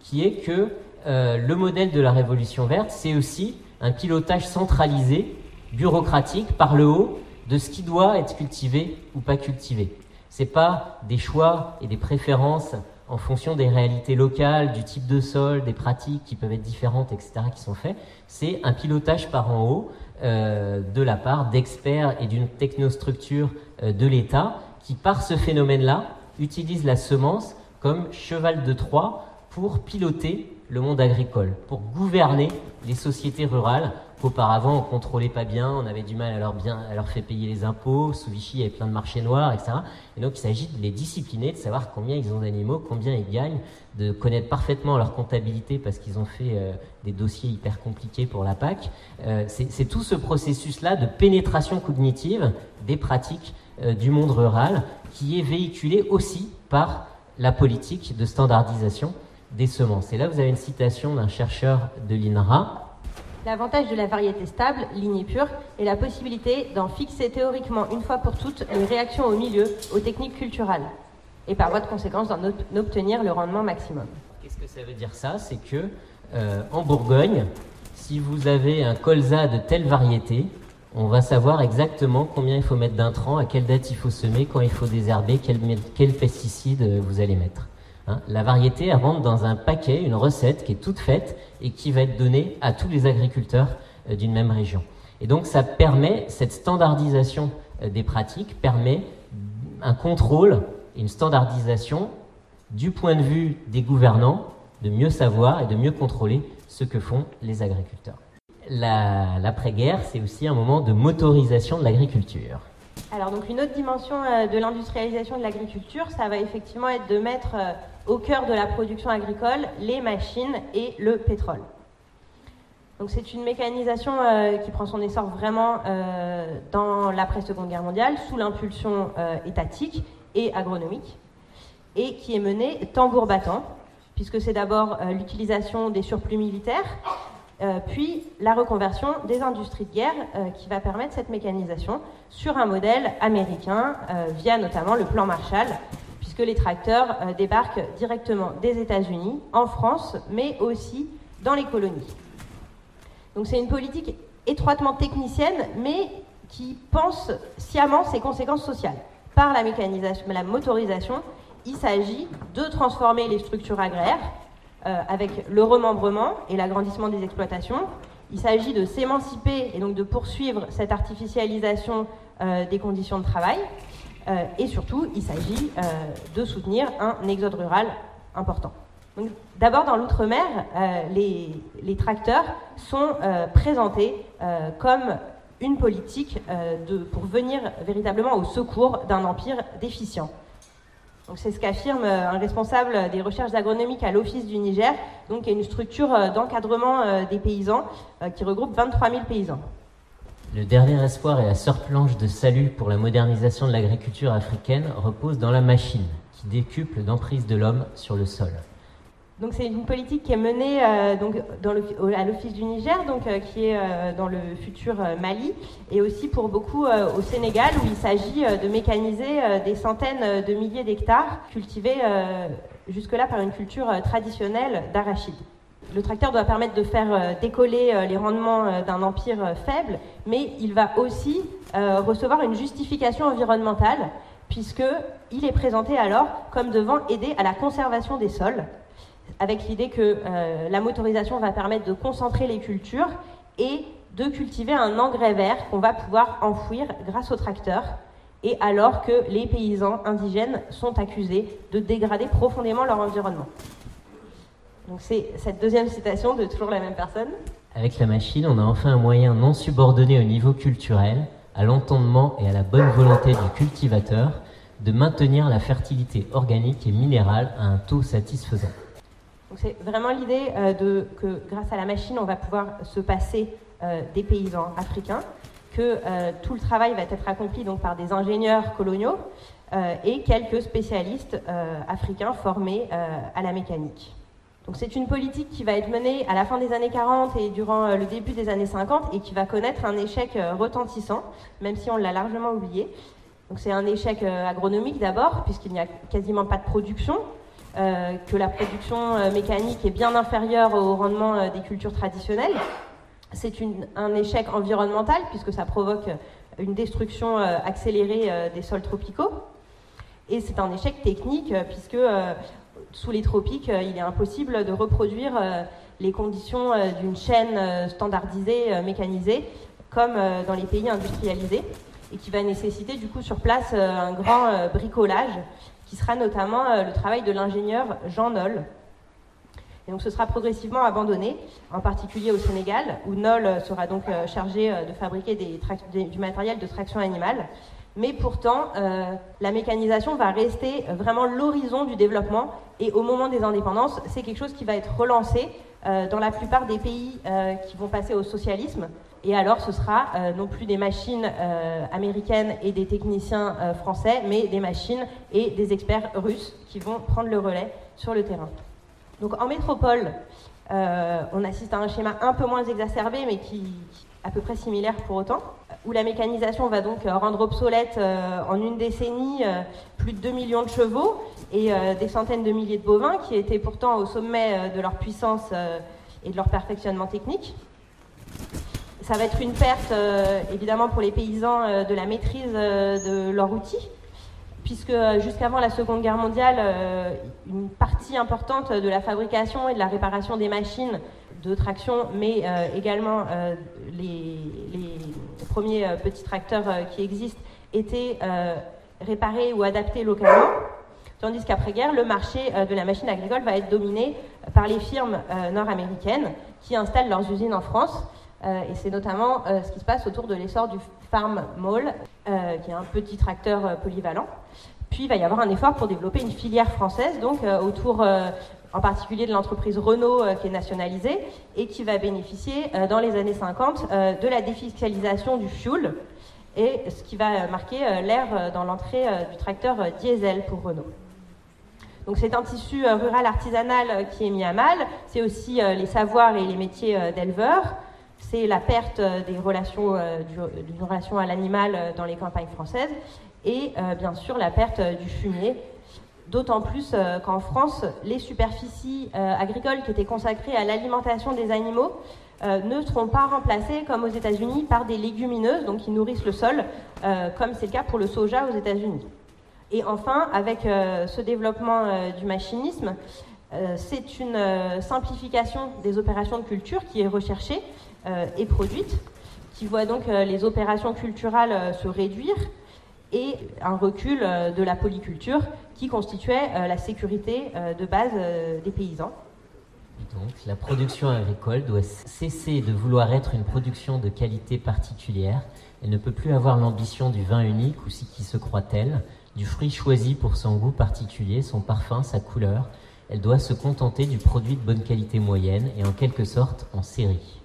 qui est que le modèle de la révolution verte, c'est aussi un pilotage centralisé, bureaucratique, par le haut, de ce qui doit être cultivé ou pas cultivé. C'est pas des choix et des préférences en fonction des réalités locales, du type de sol, des pratiques qui peuvent être différentes, etc., qui sont faits. C'est un pilotage par en haut euh, de la part d'experts et d'une technostructure euh, de l'État qui, par ce phénomène-là, utilise la semence comme cheval de Troie pour piloter le monde agricole, pour gouverner les sociétés rurales qu'auparavant on contrôlait pas bien, on avait du mal à leur, bien, faire payer les impôts, sous Vichy il y avait plein de marchés noirs, etc. Et donc il s'agit de les discipliner, de savoir combien ils ont d'animaux, combien ils gagnent, de connaître parfaitement leur comptabilité parce qu'ils ont fait euh, des dossiers hyper compliqués pour la PAC. Euh, c'est tout ce processus-là de pénétration cognitive des pratiques euh, du monde rural qui est véhiculé aussi par la politique de standardisation des semences. Et là, vous avez une citation d'un chercheur de l'INRA L'avantage de la variété stable, lignée pure, est la possibilité d'en fixer théoriquement une fois pour toutes les réactions au milieu, aux techniques culturelles. et par voie de conséquence d'en obtenir le rendement maximum. Qu'est-ce que ça veut dire ça? C'est que euh, en Bourgogne, si vous avez un colza de telle variété, on va savoir exactement combien il faut mettre d'intrants, à quelle date il faut semer, quand il faut désherber, quel, quel pesticide euh, vous allez mettre. Hein. la variété, elle rentre dans un paquet, une recette qui est toute faite et qui va être donnée à tous les agriculteurs euh, d'une même région. Et donc ça permet, cette standardisation euh, des pratiques permet un contrôle une standardisation du point de vue des gouvernants, de mieux savoir et de mieux contrôler ce que font les agriculteurs l'après-guerre, c'est aussi un moment de motorisation de l'agriculture. Alors donc une autre dimension euh, de l'industrialisation de l'agriculture, ça va effectivement être de mettre au cœur de la production agricole les machines et le pétrole. Donc c'est une mécanisation euh, qui prend son essor vraiment dans l'après-seconde guerre mondiale, sous l'impulsion étatique et agronomique, et qui est menée tambour battant, puisque c'est d'abord l'utilisation des surplus militaires, euh, puis la reconversion des industries de guerre euh, qui va permettre cette mécanisation sur un modèle américain euh, via notamment le plan Marshall, puisque les tracteurs débarquent directement des États-Unis, en France, mais aussi dans les colonies. Donc c'est une politique étroitement technicienne, mais qui pense sciemment ses conséquences sociales. Par la mécanisation, la motorisation, il s'agit de transformer les structures agraires euh, avec le remembrement et l'agrandissement des exploitations. Il s'agit de s'émanciper et donc de poursuivre cette artificialisation euh, des conditions de travail. Euh, et surtout, il s'agit de soutenir un exode rural important. D'abord, dans l'outre-mer, les, les, tracteurs sont présentés comme une politique pour venir véritablement au secours d'un empire déficient. C'est ce qu'affirme euh, un responsable des recherches agronomiques à l'Office du Niger, donc qui est une structure euh, d'encadrement euh, des paysans qui regroupe 23 000 paysans. Le dernier espoir et la planche de salut pour la modernisation de l'agriculture africaine repose dans la machine, qui décuple l'emprise de l'homme sur le sol. Donc c'est une politique qui est menée euh, à l'Office du Niger, euh, qui est euh, dans le futur Mali, et aussi pour beaucoup au Sénégal, où il s'agit de mécaniser des centaines de milliers d'hectares cultivés jusque-là par une culture traditionnelle d'arachide. Le tracteur doit permettre de faire décoller les rendements d'un empire faible, mais il va aussi recevoir une justification environnementale, puisqu'il est présenté alors comme devant aider à la conservation des sols avec l'idée que euh, la motorisation va permettre de concentrer les cultures et de cultiver un engrais vert qu'on va pouvoir enfouir grâce au tracteur, et alors que les paysans indigènes sont accusés de dégrader profondément leur environnement. Donc c'est cette deuxième citation de toujours la même personne. Avec la machine, on a enfin un moyen non subordonné au niveau culturel, à l'entendement et à la bonne volonté du cultivateur de maintenir la fertilité organique et minérale à un taux satisfaisant c'est vraiment l'idée euh, de que grâce à la machine, on va pouvoir se passer euh, des paysans africains, que euh, tout le travail va être accompli donc par des ingénieurs coloniaux et quelques spécialistes africains formés à la mécanique. Donc c'est une politique qui va être menée à la fin des années 40 et durant le début des années 50 et qui va connaître un échec retentissant, même si on l'a largement oublié. Donc c'est un échec agronomique d'abord, puisqu'il n'y a quasiment pas de production, euh, que la production euh, mécanique est bien inférieure au rendement euh, des cultures traditionnelles. C'est un échec environnemental puisque ça provoque une destruction accélérée des sols tropicaux. Et c'est un échec technique puisque sous les tropiques, il est impossible de reproduire les conditions d'une chaîne standardisée, mécanisée, comme dans les pays industrialisés, et qui va nécessiter du coup sur place un grand bricolage qui sera notamment euh, le travail de l'ingénieur Jean Noll. Et donc ce sera progressivement abandonné, en particulier au Sénégal, où Noll sera donc euh, chargé euh, de fabriquer du matériel de traction animale. Mais pourtant, la mécanisation va rester vraiment l'horizon du développement. Et au moment des indépendances, c'est quelque chose qui va être relancé dans la plupart des pays qui vont passer au socialisme. Et alors, ce sera euh, non plus des machines euh, américaines et des techniciens euh, français, mais des machines et des experts russes qui vont prendre le relais sur le terrain. Donc en métropole, on assiste à un schéma un peu moins exacerbé, mais qui, à peu près similaire pour autant, où la mécanisation va donc rendre obsolète en une décennie plus de 2 millions de chevaux et des centaines de milliers de bovins qui étaient pourtant au sommet de leur puissance et de leur perfectionnement technique. Ça va être une perte évidemment pour les paysans de la maîtrise de leur outil puisque euh, jusqu'avant la Seconde Guerre mondiale, euh, une partie importante de la fabrication et de la réparation des machines de traction, mais euh, également les, premiers petits tracteurs qui existent, étaient réparés ou adaptés localement. Tandis qu'après-guerre, le marché de la machine agricole va être dominé par les firmes nord-américaines qui installent leurs usines en France. et c'est notamment ce qui se passe autour de l'essor du Farm Mall, qui est un petit tracteur polyvalent. Puis il va y avoir un effort pour développer une filière française, donc euh, autour euh, en particulier de l'entreprise Renault euh, qui est nationalisée et qui va bénéficier dans les années 50 de la défiscalisation du fuel, et ce qui va marquer l'ère dans l'entrée du tracteur diesel pour Renault. Donc c'est un tissu rural artisanal qui est mis à mal, c'est aussi les savoirs et les métiers d'éleveurs, c'est la perte des relations, d'une relation à l'animal dans les campagnes françaises, et euh, bien sûr la perte euh, du fumier. D'autant plus euh, qu'en France, les superficies agricoles qui étaient consacrées à l'alimentation des animaux ne seront pas remplacées comme aux États-Unis par des légumineuses, donc qui nourrissent le sol, comme c'est le cas pour le soja aux États-Unis. Et enfin, avec ce développement du machinisme, c'est une simplification des opérations de culture qui est recherchée et produite, qui voit donc les opérations culturelles se réduire, et un recul euh, de la polyculture qui constituait euh, la sécurité euh, de base des paysans. Donc la production agricole doit cesser de vouloir être une production de qualité particulière. Elle ne peut plus avoir l'ambition du vin unique ou si qui se croit tel, du fruit choisi pour son goût particulier, son parfum, sa couleur. Elle doit se contenter du produit de bonne qualité moyenne et en quelque sorte en série.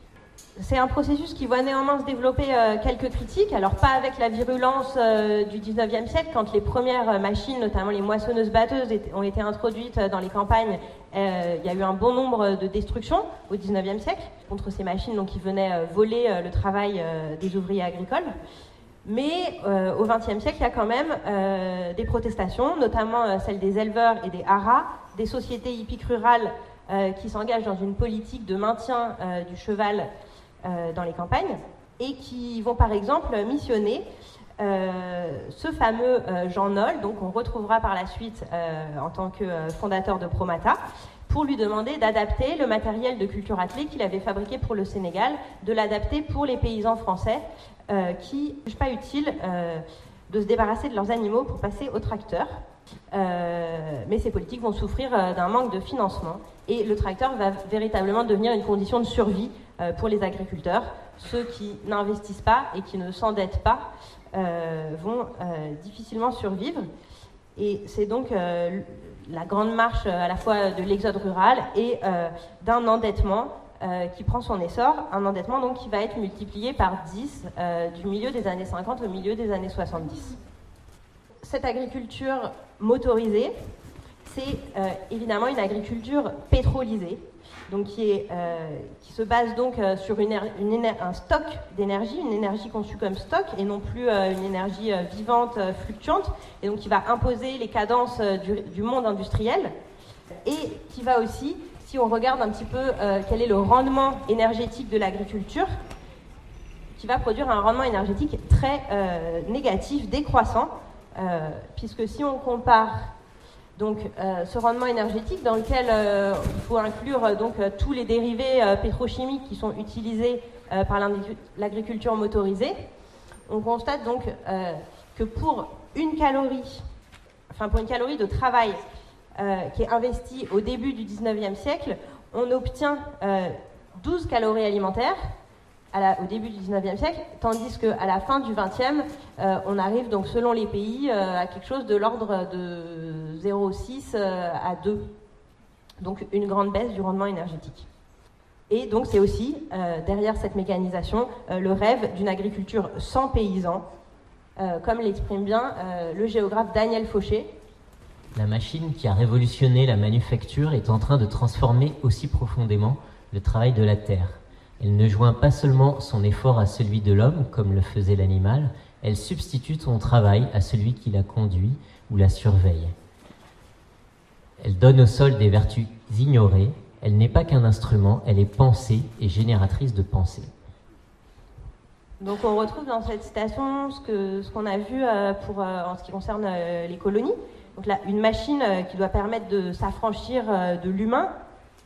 C'est un processus qui voit néanmoins se développer euh, quelques critiques, alors pas avec la virulence euh, du 19e siècle, quand les premières euh, machines, notamment les moissonneuses-batteuses, ont été introduites dans les campagnes, il y a eu un bon nombre de destructions au 19e siècle contre ces machines donc, qui venaient voler le travail des ouvriers agricoles. Mais au XXe siècle, il y a quand même des protestations, notamment celles des éleveurs et des haras, des sociétés hippiques rurales qui s'engagent dans une politique de maintien du cheval euh, dans les campagnes et qui vont par exemple missionner euh, ce fameux euh, Jean Noll, donc on retrouvera par la suite en tant que fondateur de Promata, pour lui demander d'adapter le matériel de culture attelée qu'il avait fabriqué pour le Sénégal, de l'adapter pour les paysans français qui ne pas utile de se débarrasser de leurs animaux pour passer au tracteur. Mais ces politiques vont souffrir d'un manque de financement et le tracteur va véritablement devenir une condition de survie euh, pour les agriculteurs. Ceux qui n'investissent pas et qui ne s'endettent pas euh, vont euh, difficilement survivre. Et c'est donc la grande marche à la fois de l'exode rural et d'un endettement qui prend son essor, un endettement donc qui va être multiplié par 10 du milieu des années 50 au milieu des années 70. Cette agriculture motorisée, c'est évidemment une agriculture pétrolisée, donc qui, est, euh, qui se base donc euh, sur un stock d'énergie, une énergie conçue comme stock et non plus euh, une énergie vivante, fluctuante, et donc qui va imposer les cadences du, monde industriel, et qui va aussi, si on regarde un petit peu quel est le rendement énergétique de l'agriculture, qui va produire un rendement énergétique très négatif, décroissant, puisque si on compare donc, euh, ce rendement énergétique dans lequel euh, il faut inclure euh, donc tous les dérivés pétrochimiques qui sont utilisés par l'agriculture motorisée, on constate donc que pour une calorie, enfin pour une calorie de travail qui est investie au début du 19e siècle, on obtient 12 calories alimentaires au début du 19e siècle, tandis qu'à la fin du 20e, euh, on arrive donc selon les pays euh, à quelque chose de l'ordre de 0,6 euh, à 2. Donc une grande baisse du rendement énergétique. Et donc c'est aussi, derrière cette mécanisation, le rêve d'une agriculture sans paysans, comme l'exprime bien le géographe Daniel Fauché. La machine qui a révolutionné la manufacture est en train de transformer aussi profondément le travail de la terre Elle ne joint pas seulement son effort à celui de l'homme, comme le faisait l'animal, elle substitue son travail à celui qui la conduit ou la surveille. Elle donne au sol des vertus ignorées, elle n'est pas qu'un instrument, elle est pensée et génératrice de pensée. Donc on retrouve dans cette citation ce qu'on a vu euh, euh, en ce qui concerne euh, les colonies. Donc là, une machine qui doit permettre de s'affranchir de l'humain,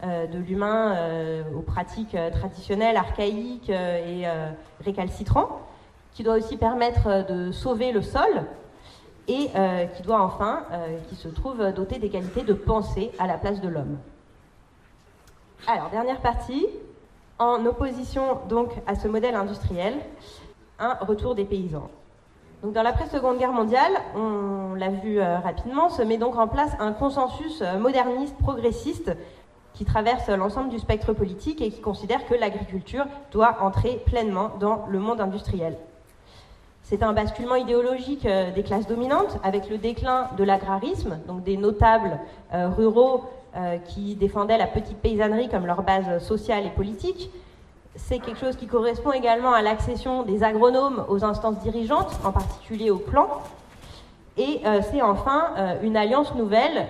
de l'humain aux pratiques traditionnelles, archaïques et récalcitrants, qui doit aussi permettre de sauver le sol et qui doit enfin, qui se trouve doté des qualités de pensée à la place de l'homme. Alors, dernière partie, en opposition donc à ce modèle industriel, un retour des paysans. Donc dans l'après-seconde guerre mondiale, on l'a vu euh, rapidement, se met donc en place un consensus euh, moderniste, progressiste, qui traverse l'ensemble du spectre politique et qui considère que l'agriculture doit entrer pleinement dans le monde industriel. C'est un basculement idéologique euh, des classes dominantes avec le déclin de l'agrarisme, donc des notables ruraux euh, qui défendaient la petite paysannerie comme leur base sociale et politique. C'est quelque chose qui correspond également à l'accession des agronomes aux instances dirigeantes, en particulier au plan. Et euh, c'est enfin euh, une alliance nouvelle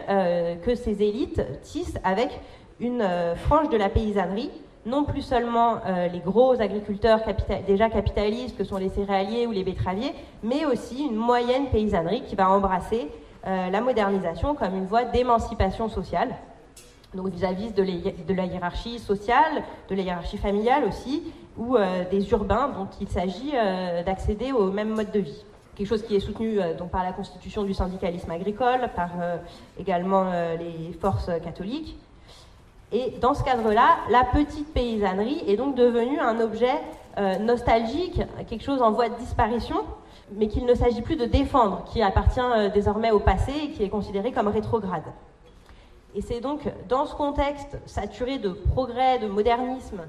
que ces élites tissent avec une frange de la paysannerie, non plus seulement les gros agriculteurs déjà capitalistes que sont les céréaliers ou les betteraviers, mais aussi une moyenne paysannerie qui va embrasser la modernisation comme une voie d'émancipation sociale donc vis-à-vis de, la hiérarchie sociale, de la hiérarchie familiale aussi, ou euh, des urbains dont il s'agit euh, d'accéder au même mode de vie. Quelque chose qui est soutenu euh, donc, par la constitution du syndicalisme agricole, par également les forces catholiques. Et dans ce cadre-là, la petite paysannerie est donc devenue un objet nostalgique, quelque chose en voie de disparition, mais qu'il ne s'agit plus de défendre, qui appartient désormais au passé et qui est considéré comme rétrograde. Et c'est donc dans ce contexte saturé de progrès, de modernisme,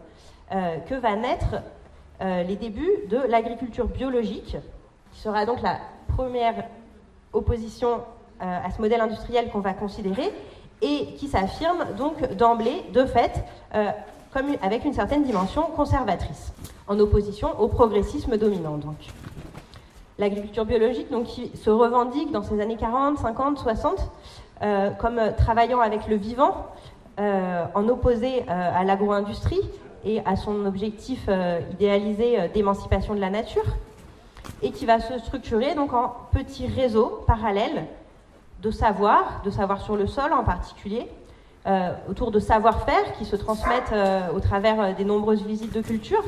euh, que va naître euh, les débuts de l'agriculture biologique, qui sera donc la première opposition euh, à ce modèle industriel qu'on va considérer, et qui s'affirme donc d'emblée, de fait, comme avec une certaine dimension conservatrice, en opposition au progressisme dominant. Donc. L'agriculture biologique, donc, qui se revendique dans ces années 40, 50, 60, euh, comme travaillant avec le vivant, euh, en opposé euh, à l'agro-industrie et à son objectif idéalisé d'émancipation de la nature, et qui va se structurer donc en petits réseaux parallèles de savoir, de savoir sur le sol en particulier, autour de savoir-faire qui se transmettent au travers des nombreuses visites de culture,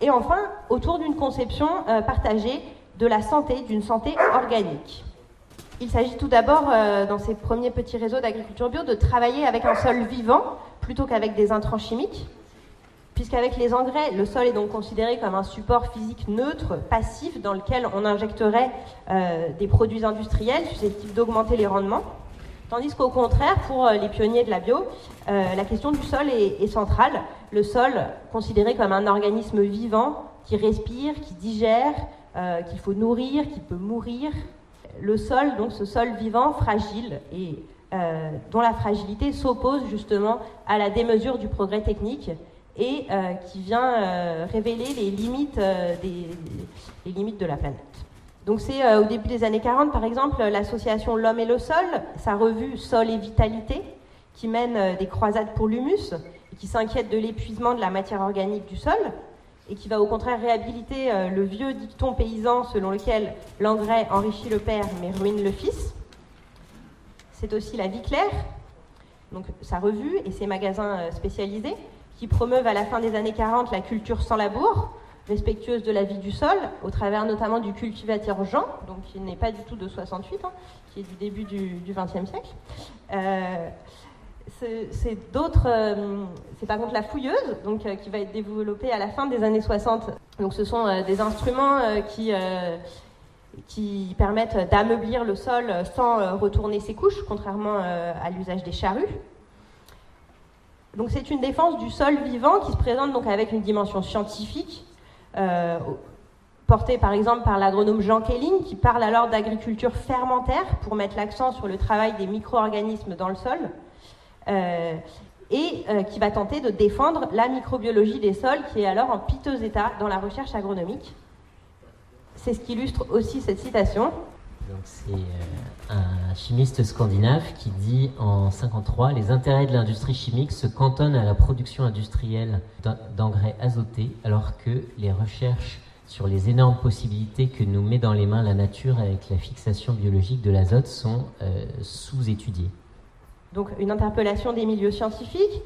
et enfin autour d'une conception partagée de la santé, d'une santé organique. Il s'agit tout d'abord, euh, dans ces premiers petits réseaux d'agriculture bio, de travailler avec un sol vivant plutôt qu'avec des intrants chimiques, puisqu'avec les engrais, le sol est donc considéré comme un support physique neutre, passif, dans lequel on injecterait euh, des produits industriels susceptibles d'augmenter les rendements. Tandis qu'au contraire, pour euh, les pionniers de la bio, la question du sol est, centrale. Le sol, considéré comme un organisme vivant, qui respire, qui digère, qu'il faut nourrir, qui peut mourir, le sol, donc ce sol vivant, fragile, et euh, dont la fragilité s'oppose justement à la démesure du progrès technique et euh, qui vient euh, révéler les limites, des, les limites de la planète. Donc c'est au début des années 40, par exemple, l'association L'homme et le sol, sa revue Sol et Vitalité, qui mène des croisades pour l'humus et qui s'inquiète de l'épuisement de la matière organique du sol, et qui va au contraire réhabiliter euh, le vieux dicton paysan selon lequel l'engrais enrichit le père mais ruine le fils. C'est aussi La Vie Claire, donc sa revue et ses magasins euh, spécialisés, qui promeuvent à la fin des années 40 la culture sans labour, respectueuse de la vie du sol, au travers notamment du cultivateur Jean, donc qui n'est pas du tout de 68, hein, qui est du début du XXe siècle. Euh, c'est d'autres, euh, c'est par contre la fouilleuse, donc euh, qui va être développée à la fin des années 60. Donc ce sont des instruments qui qui permettent d'ameublir le sol sans retourner ses couches, contrairement à l'usage des charrues. Donc c'est une défense du sol vivant qui se présente donc avec une dimension scientifique, portée par exemple par l'agronome Jean Kelling, qui parle alors d'agriculture fermentaire pour mettre l'accent sur le travail des micro-organismes dans le sol. Euh, et qui va tenter de défendre la microbiologie des sols qui est alors en piteux état dans la recherche agronomique. C'est ce qu'illustre aussi cette citation. C'est euh, un chimiste scandinave qui dit en 53 les intérêts de l'industrie chimique se cantonnent à la production industrielle d'engrais azotés, alors que les recherches sur les énormes possibilités que nous met dans les mains la nature avec la fixation biologique de l'azote sont euh, sous-étudiées. Donc une interpellation des milieux scientifiques,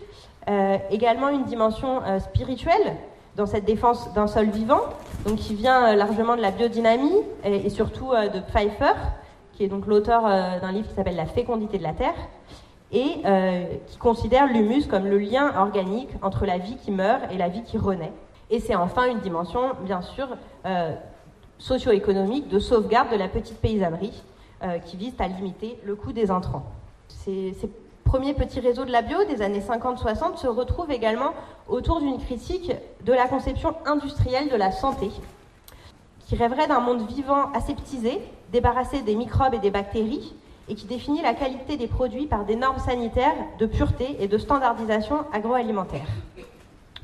euh, également une dimension spirituelle dans cette défense d'un sol vivant, donc qui vient euh, largement de la biodynamie et, surtout euh, de Pfeiffer, qui est donc l'auteur euh, d'un livre qui s'appelle La fécondité de la Terre, et qui considère l'humus comme le lien organique entre la vie qui meurt et la vie qui renaît. Et c'est enfin une dimension, bien sûr, socio-économique de sauvegarde de la petite paysannerie, qui vise à limiter le coût des intrants. C'est premier petit réseau de la bio des années 50-60 se retrouve également autour d'une critique de la conception industrielle de la santé, qui rêverait d'un monde vivant aseptisé, débarrassé des microbes et des bactéries, et qui définit la qualité des produits par des normes sanitaires de pureté et de standardisation agroalimentaire.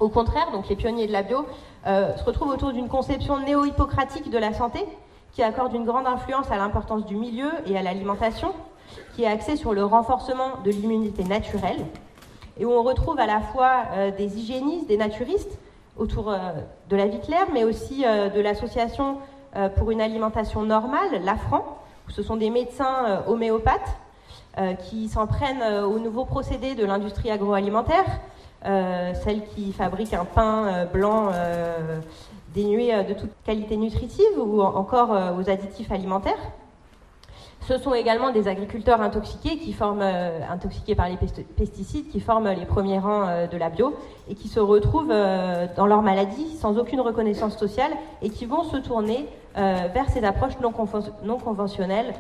Au contraire, donc les pionniers de la bio euh, se retrouvent autour d'une conception néo-hippocratique de la santé, qui accorde une grande influence à l'importance du milieu et à l'alimentation, qui est axé sur le renforcement de l'immunité naturelle, et où on retrouve à la fois euh, des hygiénistes, des naturistes autour euh, de la vie claire, mais aussi euh, de l'association pour une alimentation normale, l'AFRAN, où ce sont des médecins homéopathes qui s'en prennent aux nouveaux procédés de l'industrie agroalimentaire, celle qui fabrique un pain blanc dénué de toute qualité nutritive ou encore aux additifs alimentaires. Ce sont également des agriculteurs intoxiqués, qui forment, euh, intoxiqués par les pesticides, qui forment les premiers rangs euh, de la bio et qui se retrouvent euh, dans leur maladie sans aucune reconnaissance sociale et qui vont se tourner vers ces approches non, conventionnelles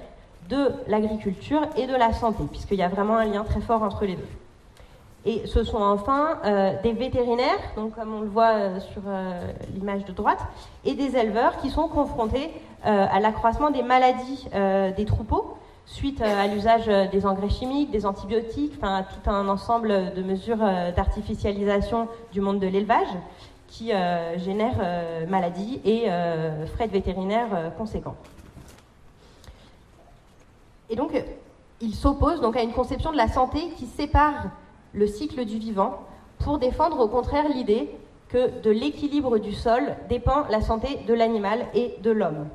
de l'agriculture et de la santé, puisqu'il y a vraiment un lien très fort entre les deux. Et ce sont enfin des vétérinaires, donc comme on le voit sur l'image de droite, et des éleveurs qui sont confrontés à l'accroissement des maladies euh, des troupeaux suite euh, à l'usage des engrais chimiques, des antibiotiques, enfin tout un ensemble de mesures d'artificialisation du monde de l'élevage qui génèrent maladies et frais de vétérinaires conséquents. Et donc, il s'oppose donc à une conception de la santé qui sépare le cycle du vivant pour défendre au contraire l'idée que de l'équilibre du sol dépend la santé de l'animal et de l'homme.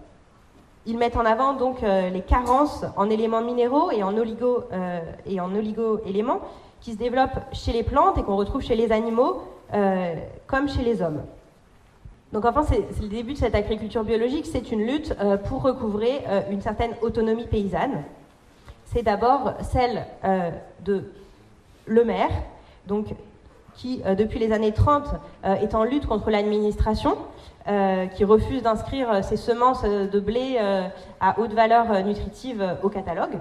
Ils mettent en avant donc euh, les carences en éléments minéraux et en oligo euh, et en oligo-éléments qui se développent chez les plantes et qu'on retrouve chez les animaux euh, comme chez les hommes. Donc enfin, c'est le début de cette agriculture biologique, c'est une lutte pour recouvrer une certaine autonomie paysanne. C'est d'abord celle de Le Maire, donc, qui, depuis les années 30, est en lutte contre l'administration qui refuse d'inscrire ses semences de blé euh, à haute valeur nutritive au catalogue.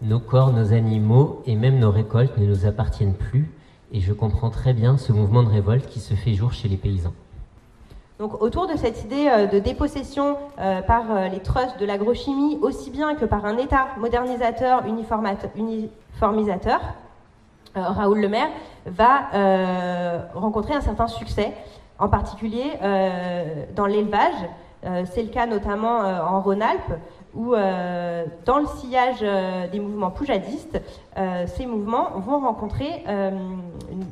Nos corps, nos animaux et même nos récoltes ne nous appartiennent plus, et je comprends très bien ce mouvement de révolte qui se fait jour chez les paysans. Donc autour de cette idée euh, de dépossession par les trusts de l'agrochimie, aussi bien que par un État modernisateur, uniformisateur, Raoul Lemaire va rencontrer un certain succès en particulier euh, dans l'élevage. Euh, c'est le cas notamment euh, en Rhône-Alpes, où dans le sillage des mouvements poujadistes, ces mouvements vont rencontrer une,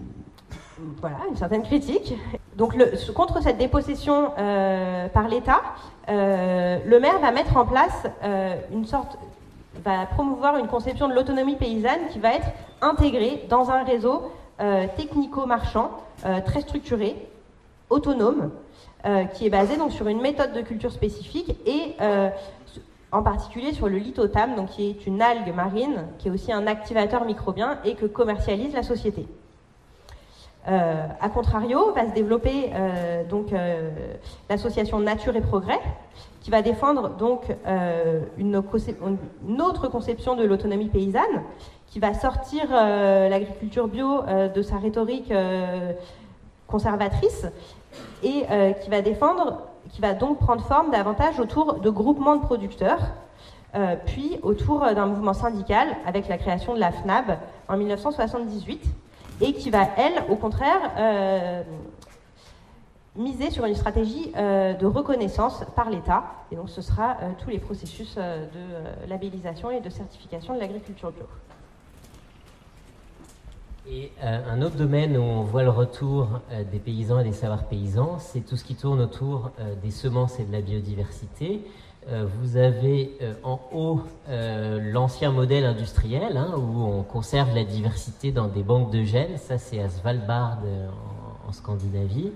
voilà, une certaine critique. Donc contre cette dépossession par l'État, le maire va mettre en place une sorte va promouvoir une conception de l'autonomie paysanne qui va être intégrée dans un réseau technico-marchand très structuré autonome euh, qui est basé donc sur une méthode de culture spécifique et euh, en particulier sur le lithotame, donc qui est une algue marine, qui est aussi un activateur microbien et que commercialise la société. Euh, a contrario, va se développer donc l'association Nature et Progrès, qui va défendre donc une, autre conception de l'autonomie paysanne, qui va sortir l'agriculture bio de sa rhétorique conservatrice et euh, qui va défendre, qui va donc prendre forme davantage autour de groupements de producteurs, euh, puis autour d'un mouvement syndical avec la création de la FNAB en 1978, et qui va, elle, au contraire, miser sur une stratégie de reconnaissance par l'État. Et donc ce sera tous les processus de labellisation et de certification de l'agriculture bio. Et euh, un autre domaine où on voit le retour euh, des paysans et des savoirs paysans, c'est tout ce qui tourne autour euh, des semences et de la biodiversité. vous avez en haut l'ancien modèle industriel, hein, où on conserve la diversité dans des banques de gel. Ça, c'est à Svalbard en, Scandinavie.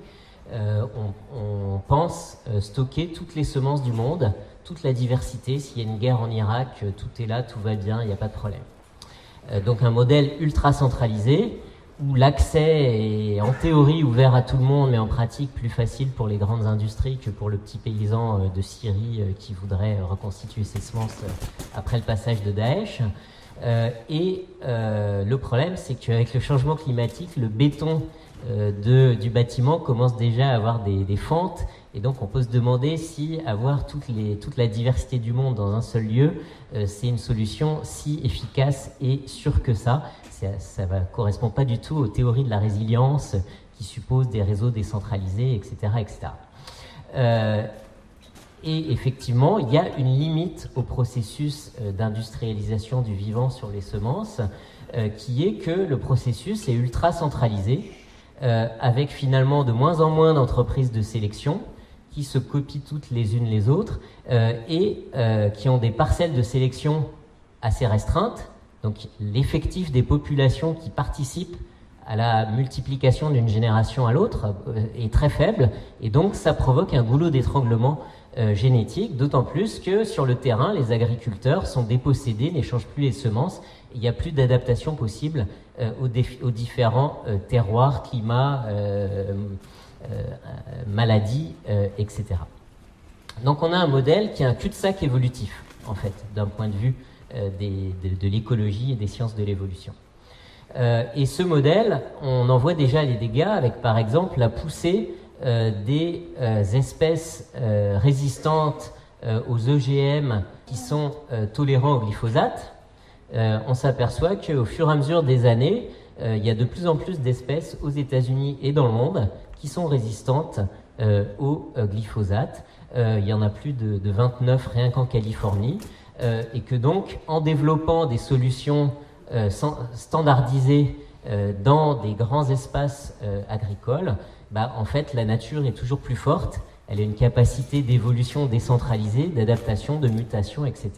On, on, pense stocker toutes les semences du monde, toute la diversité. S'il y a une guerre en Irak, tout est là, tout va bien, il n'y a pas de problème. Euh, donc un modèle ultra centralisé où l'accès est en théorie ouvert à tout le monde, mais en pratique plus facile pour les grandes industries que pour le petit paysan euh, de Syrie euh, qui voudrait reconstituer ses semences après le passage de Daesh. et le problème, c'est qu'avec le changement climatique, le béton du bâtiment commence déjà à avoir des, fentes et donc on peut se demander si avoir toute, la diversité du monde dans un seul lieu, euh, c'est une solution si efficace et sûre que ça. Ça ne correspond pas du tout aux théories de la résilience qui supposent des réseaux décentralisés, etc. etc. Euh, et effectivement, il y a une limite au processus euh, d'industrialisation du vivant sur les semences, qui est que le processus est ultra centralisé, avec finalement de moins en moins d'entreprises de sélection, qui se copient toutes les unes les autres euh, et euh, qui ont des parcelles de sélection assez restreintes. Donc l'effectif des populations qui participent à la multiplication d'une génération à l'autre euh, est très faible et donc ça provoque un goulot d'étranglement génétique, d'autant plus que sur le terrain, les agriculteurs sont dépossédés, n'échangent plus les semences, il n'y a plus d'adaptation possible aux, aux, différents terroirs, climats, euh, maladies, euh, etc. Donc on a un modèle qui est un cul-de-sac évolutif, en fait, d'un point de vue euh, de, l'écologie et des sciences de l'évolution. et ce modèle, on en voit déjà les dégâts avec, par exemple, la poussée des espèces résistantes aux OGM qui sont tolérants au glyphosate. on s'aperçoit qu'au fur et à mesure des années, il y a de plus en plus d'espèces aux États-Unis et dans le monde qui sont résistantes euh, au euh, glyphosate. Euh, il y en a plus de, 29 rien qu'en Californie. et que donc, en développant des solutions standardisées dans des grands espaces agricoles, bah, en fait, la nature est toujours plus forte. Elle a une capacité d'évolution décentralisée, d'adaptation, de mutation, etc.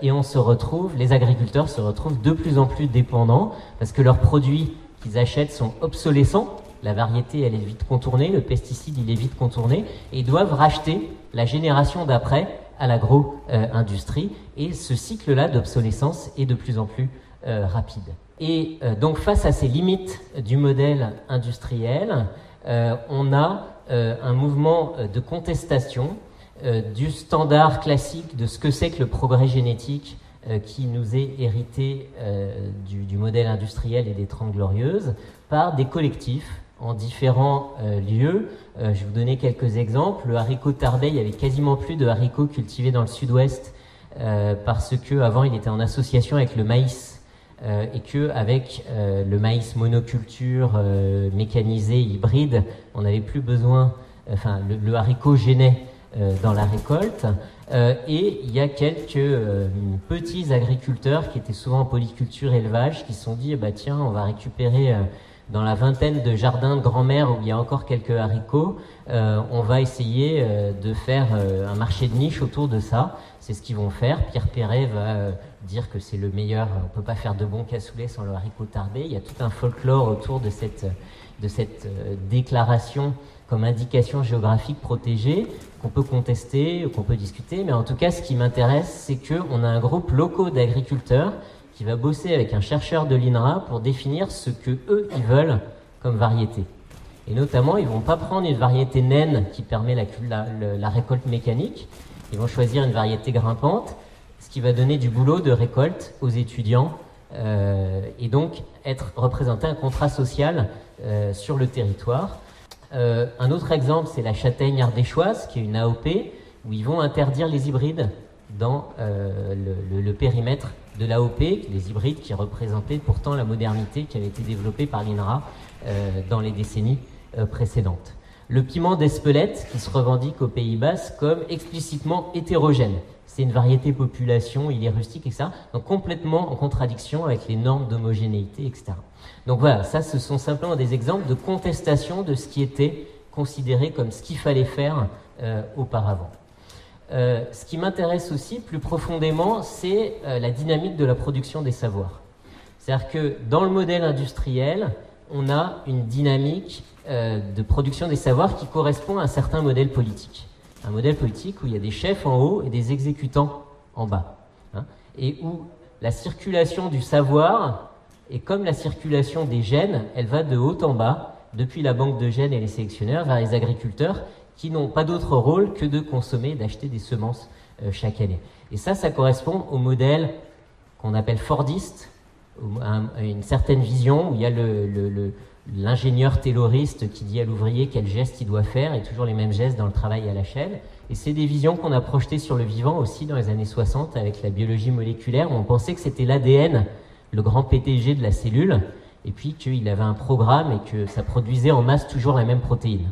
et on se retrouve, les agriculteurs se retrouvent de plus en plus dépendants parce que leurs produits qu'ils achètent sont obsolescents la variété, elle est vite contournée, le pesticide, il est vite contourné, et doivent racheter la génération d'après à l'agro-industrie. et ce cycle-là d'obsolescence est de plus en plus euh, rapide. Et euh, donc face à ces limites du modèle industriel, euh, on a un mouvement de contestation du standard classique de ce que c'est que le progrès génétique qui nous est hérité du, du, modèle industriel et des Trente Glorieuses par des collectifs en différents euh, lieux. Euh, je vais vous donner quelques exemples. Le haricot tarbet, il y avait quasiment plus de haricots cultivés dans le sud-ouest euh, parce que avant il était en association avec le maïs et que avec le maïs monoculture mécanisé hybride, on n'avait plus besoin. Enfin, le, haricot gênait dans la récolte. et il y a quelques petits agriculteurs qui étaient souvent en polyculture élevage qui se sont dit bah tiens on va récupérer dans la vingtaine de jardins de grand-mère où il y a encore quelques haricots, euh, on va essayer euh, de faire euh, un marché de niche autour de ça. C'est ce qu'ils vont faire. Pierre Perret va dire que c'est le meilleur. On peut pas faire de bons cassoulets sans le haricot tarbé. Il y a tout un folklore autour de cette, de cette déclaration comme indication géographique protégée qu'on peut contester, qu'on peut discuter. Mais en tout cas, ce qui m'intéresse, c'est qu'on a un groupe local d'agriculteurs qui va bosser avec un chercheur de l'INRA pour définir ce que eux ils veulent comme variété. Et notamment, ils vont pas prendre une variété naine qui permet la, récolte mécanique. Ils vont choisir une variété grimpante, ce qui va donner du boulot de récolte aux étudiants euh, et donc être représenté un contrat social euh, sur le territoire. Euh, un autre exemple, c'est la châtaigne ardéchoise, qui est une AOP, où ils vont interdire les hybrides dans le, périmètre de l'AOP, les hybrides qui représentaient pourtant la modernité qui avait été développée par l'INRA dans les décennies précédentes. Le piment d'Espelette, qui se revendique au Pays Basque comme explicitement hétérogène. C'est une variété population, il est rustique, etc. Donc complètement en contradiction avec les normes d'homogénéité, etc. Donc voilà, ça ce sont simplement des exemples de contestation de ce qui était considéré comme ce qu'il fallait faire euh, auparavant. Euh, ce qui m'intéresse aussi plus profondément, c'est euh, la dynamique de la production des savoirs. C'est-à-dire que dans le modèle industriel, on a une dynamique de production des savoirs qui correspond à un certain modèle politique. Un modèle politique où il y a des chefs en haut et des exécutants en bas. Hein, et où la circulation du savoir, est comme la circulation des gènes, elle va de haut en bas, depuis la banque de gènes et les sélectionneurs, vers les agriculteurs qui n'ont pas d'autre rôle que de consommer, d'acheter des semences euh, chaque année. Et ça, ça correspond au modèle qu'on appelle Fordiste, une certaine vision où il y a l'ingénieur tayloriste qui dit à l'ouvrier quel geste il doit faire et toujours les mêmes gestes dans le travail à la chaîne. Et c'est des visions qu'on a projetées sur le vivant aussi dans les années 60 avec la biologie moléculaire où on pensait que c'était l'ADN, le grand PTG de la cellule, et puis qu'il avait un programme et que ça produisait en masse toujours la même protéine.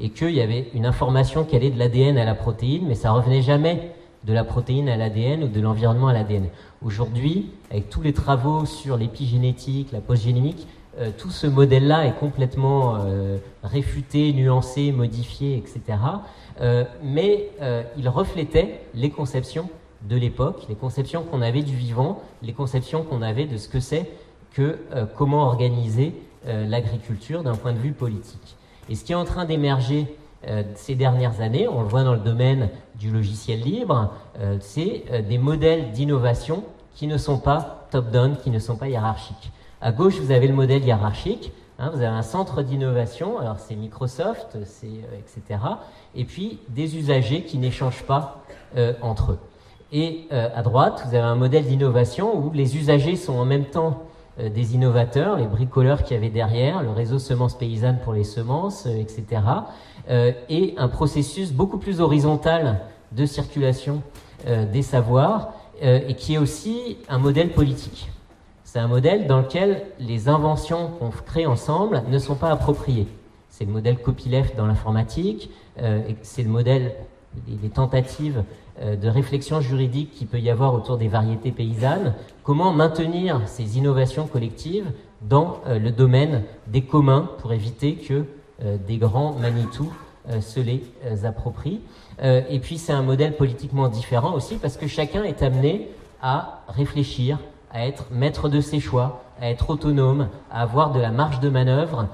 Et qu'il y avait une information qui allait de l'ADN à la protéine, mais ça revenait jamais de la protéine à l'ADN ou de l'environnement à l'ADN. Aujourd'hui, avec tous les travaux sur l'épigénétique, la postgénétique, euh, tout ce modèle-là est complètement euh, réfuté, nuancé, modifié, etc. Euh, mais il reflétait les conceptions de l'époque, les conceptions qu'on avait du vivant, les conceptions qu'on avait de ce que c'est que euh, comment organiser euh, l'agriculture d'un point de vue politique. Et ce qui est en train d'émerger euh, ces dernières années, on le voit dans le domaine du logiciel libre, c'est des modèles d'innovation qui ne sont pas top-down, qui ne sont pas hiérarchiques. À gauche, vous avez le modèle hiérarchique, hein, vous avez un centre d'innovation, alors c'est Microsoft, c'est etc. Et puis des usagers qui n'échangent pas entre eux. Et à droite, vous avez un modèle d'innovation où les usagers sont en même temps euh, des innovateurs, les bricoleurs qui avaient derrière, le réseau semences paysannes pour les semences, euh, etc. Euh, et un processus beaucoup plus horizontal de circulation des savoirs et qui est aussi un modèle politique. C'est un modèle dans lequel les inventions qu'on crée ensemble ne sont pas appropriées. C'est le modèle copyleft dans l'informatique, c'est le modèle des tentatives euh, de réflexion juridique qu'il peut y avoir autour des variétés paysannes, comment maintenir ces innovations collectives dans euh, le domaine des communs pour éviter que euh, des grands Manitou se les approprient. et puis c'est un modèle politiquement différent aussi parce que chacun est amené à réfléchir, à être maître de ses choix, à être autonome, à avoir de la marge de manœuvre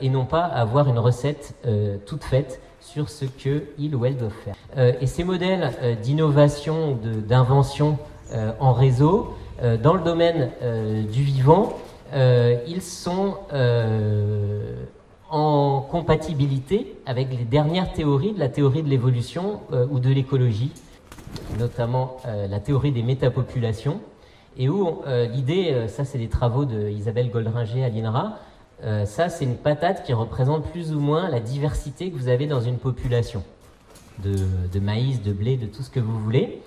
et non pas à avoir une recette toute faite sur ce qu'il ou elle doit faire. Euh, et ces modèles euh, d'innovation, d'invention euh, en réseau, dans le domaine du vivant, ils sont en compatibilité avec les dernières théories de la théorie de l'évolution ou de l'écologie, notamment la théorie des métapopulations, et où l'idée, ça c'est des travaux de Isabelle Goldringer à l'INRA, euh, ça, c'est une patate qui représente plus ou moins la diversité que vous avez dans une population de, maïs, de blé, de tout ce que vous voulez.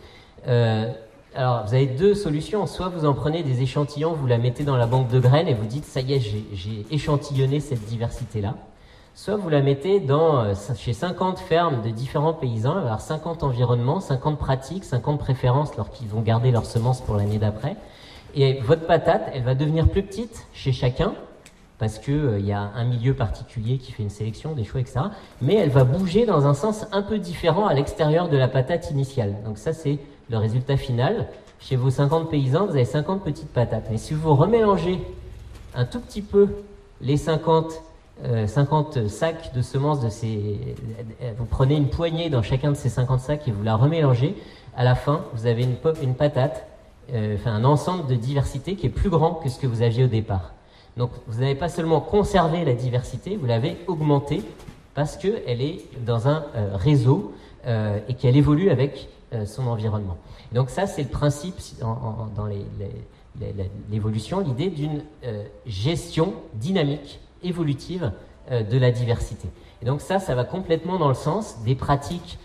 Euh, alors, vous avez deux solutions. Soit vous en prenez des échantillons, vous la mettez dans la banque de graines et vous dites, ça y est, j'ai échantillonné cette diversité-là. Soit vous la mettez euh, chez 50 fermes de différents paysans, alors 50 environnements, 50 pratiques, 50 préférences lorsqu'ils vont garder leurs semences pour l'année d'après. Et votre patate, elle va devenir plus petite chez chacun, parce qu'il euh, y a un milieu particulier qui fait une sélection, des choix, etc. Mais elle va bouger dans un sens un peu différent à l'extérieur de la patate initiale. Donc ça, c'est le résultat final. Chez vos 50 paysans, vous avez 50 petites patates. Mais si vous remélangez un tout petit peu les 50, 50 euh, sacs de semences de ces... Euh, vous prenez une poignée dans chacun de ces 50 sacs et vous la remélangez, à la fin, vous avez une, une patate, enfin un ensemble de diversité qui est plus grand que ce que vous aviez au départ. Donc vous n'avez pas seulement conservé la diversité, vous l'avez augmentée parce qu'elle est dans un euh, réseau euh, et qu'elle évolue avec euh, son environnement. Donc ça, c'est le principe dans l'évolution, l'idée d'une gestion dynamique, évolutive de la diversité. Et donc ça, ça va complètement dans le sens des pratiques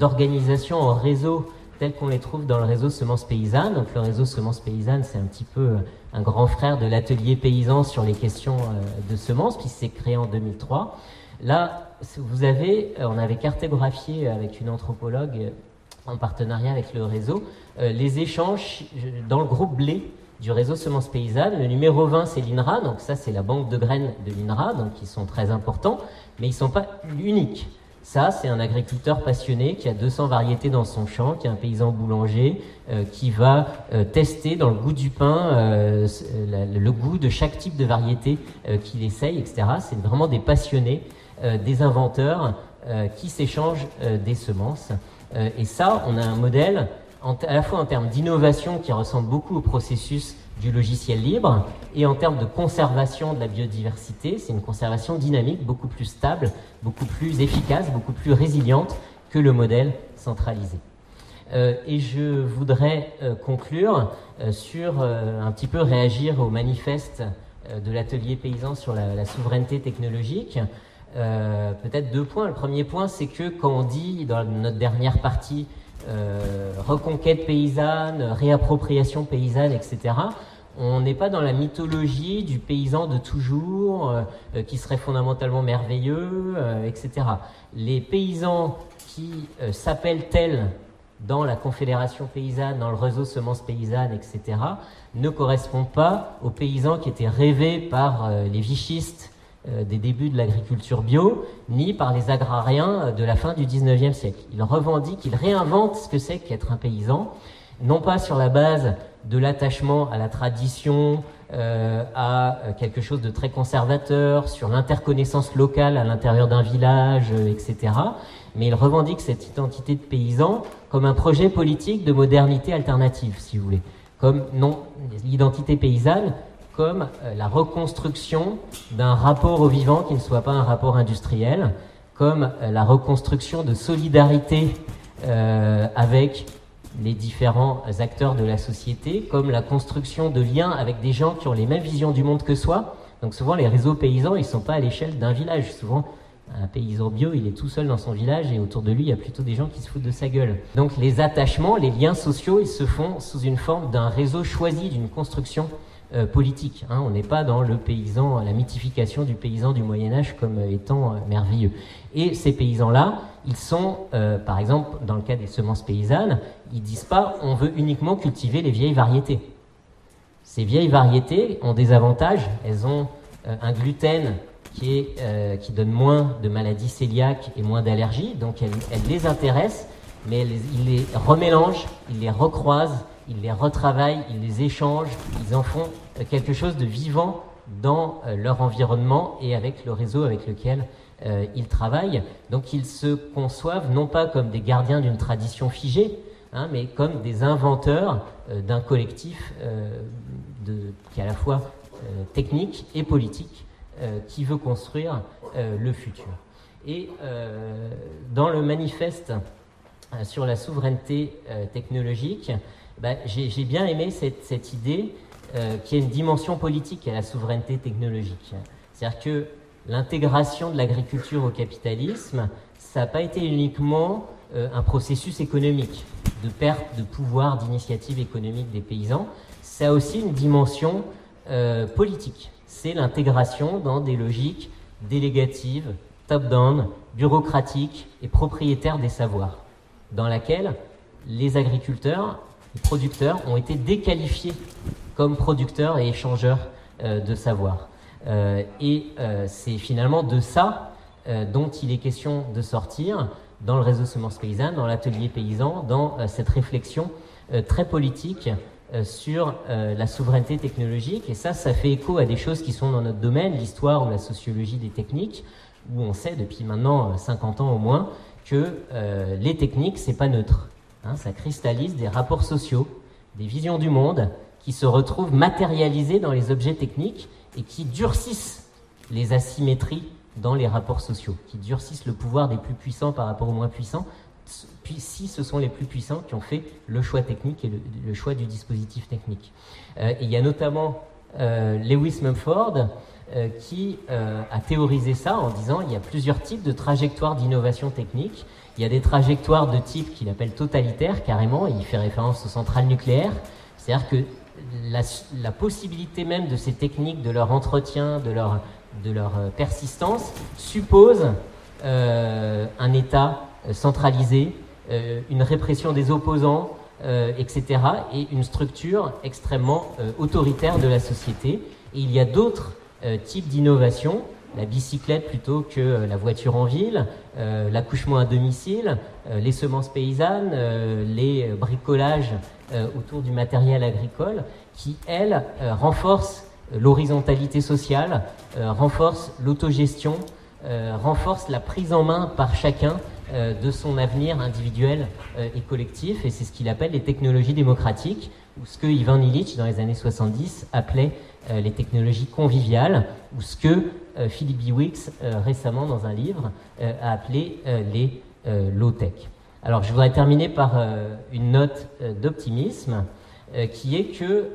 d'organisation en réseau tels qu'on les trouve dans le réseau Semences Paysannes. Donc le réseau Semences Paysannes, c'est un petit peu un grand frère de l'atelier paysan sur les questions de semences, qui s'est créé en 2003. Là, vous avez, on avait cartographié avec une anthropologue en partenariat avec le réseau, les échanges dans le groupe blé du réseau Semences Paysannes. Le numéro 20, c'est l'INRA, donc ça, c'est la banque de graines de l'INRA, donc ils sont très importants, mais ils ne sont pas uniques. Ça, c'est un agriculteur passionné qui a 200 variétés dans son champ, qui est un paysan boulanger, euh, qui va euh, tester dans le goût du pain euh, le goût de chaque type de variété qu'il essaye, etc. C'est vraiment des passionnés, des inventeurs qui s'échangent des semences. et ça, on a un modèle à la fois en termes d'innovation qui ressemble beaucoup au processus du logiciel libre et en termes de conservation de la biodiversité, c'est une conservation dynamique, beaucoup plus stable, beaucoup plus efficace, beaucoup plus résiliente que le modèle centralisé. Euh, et je voudrais euh, conclure euh, sur un petit peu réagir au manifeste de l'atelier paysan sur la, la souveraineté technologique. Peut-être deux points. Le premier point, c'est que quand on dit dans notre dernière partie euh, reconquête paysanne, réappropriation paysanne, etc. On n'est pas dans la mythologie du paysan de toujours, euh, qui serait fondamentalement merveilleux, euh, etc. Les paysans qui s'appellent tels dans la Confédération paysanne, dans le réseau semences paysannes, etc., ne correspondent pas aux paysans qui étaient rêvés par les vichistes euh, des débuts de l'agriculture bio, ni par les agrariens de la fin du 19e siècle. Ils revendiquent, ils réinventent ce que c'est qu'être un paysan, non pas sur la base de l'attachement à la tradition, euh, à quelque chose de très conservateur, sur l'interconnaissance locale à l'intérieur d'un village, euh, etc. Mais ils revendiquent cette identité de paysan comme un projet politique de modernité alternative, si vous voulez. Comme non, l'identité paysanne comme euh, la reconstruction d'un rapport au vivant qui ne soit pas un rapport industriel, comme euh, la reconstruction de solidarité euh, avec les différents acteurs de la société, comme la construction de liens avec des gens qui ont les mêmes visions du monde que soi. Donc souvent les réseaux paysans, ils ne sont pas à l'échelle d'un village. Souvent, un paysan bio, il est tout seul dans son village et autour de lui, il y a plutôt des gens qui se foutent de sa gueule. Donc les attachements, les liens sociaux, ils se font sous une forme d'un réseau choisi, d'une construction euh, politique. Hein. On n'est pas dans le paysan, la mythification du paysan du Moyen Âge comme étant euh, merveilleux. Et ces paysans-là, ils sont, euh, par exemple, dans le cas des semences paysannes, ils disent pas on veut uniquement cultiver les vieilles variétés. Ces vieilles variétés ont des avantages. Elles ont un gluten qui, est, donne moins de maladies cœliaques et moins d'allergies, donc elles, les intéressent, mais ils les remélangent, ils les recroisent, ils les retravaillent, ils les échangent, ils en font euh, quelque chose de vivant dans euh, leur environnement et avec le réseau avec lequel euh, ils travaillent. Donc ils se conçoivent non pas comme des gardiens d'une tradition figée, hein, mais comme des inventeurs d'un collectif qui est à la fois technique et politique, qui veut construire le futur. Et dans le manifeste sur la souveraineté technologique, bah, j'ai bien aimé cette, idée euh, qui est une dimension politique à la souveraineté technologique. C'est-à-dire que l'intégration de l'agriculture au capitalisme, ça n'a pas été uniquement euh, un processus économique, de perte de pouvoir d'initiative économique des paysans, ça a aussi une dimension euh, politique. C'est l'intégration dans des logiques délégatives, top-down, bureaucratiques et propriétaires des savoirs, dans laquelle les agriculteurs producteurs ont été déqualifiés comme producteurs et échangeurs euh, de savoir. Euh, et euh, c'est finalement de ça dont il est question de sortir dans le réseau Semences Paysannes, dans l'atelier paysan, dans cette réflexion très politique sur la souveraineté technologique. Et ça, ça fait écho à des choses qui sont dans notre domaine, l'histoire ou la sociologie des techniques, où on sait depuis maintenant 50 ans au moins que les techniques, c'est pas neutre. Hein, ça cristallise des rapports sociaux, des visions du monde qui se retrouvent matérialisées dans les objets techniques et qui durcissent les asymétries dans les rapports sociaux, qui durcissent le pouvoir des plus puissants par rapport aux moins puissants, puis si ce sont les plus puissants qui ont fait le choix technique et le, choix du dispositif technique. Euh, il y a notamment euh, Lewis Mumford qui a théorisé ça en disant il y a plusieurs types de trajectoires d'innovation technique. Il y a des trajectoires de type qu'il appelle totalitaire, carrément, il fait référence aux centrales nucléaires. C'est-à-dire que la, possibilité même de ces techniques, de leur entretien, de leur, de leur persistance, suppose un État centralisé, une répression des opposants, euh, etc., et une structure extrêmement euh, autoritaire de la société. Et il y a d'autres euh, types d'innovations, la bicyclette plutôt que la voiture en ville, l'accouchement à domicile, les semences paysannes, les bricolages autour du matériel agricole, qui, elles, renforcent l'horizontalité sociale, renforcent l'autogestion, renforcent la prise en main par chacun euh, de son avenir individuel euh, et collectif, et c'est ce qu'il appelle les technologies démocratiques, ou ce que Ivan Illich, dans les années 70, appelait euh, les technologies conviviales, ou ce que Philip Biwix, récemment dans un livre, a appelé les low-tech. Alors je voudrais terminer par une note d'optimisme, qui est que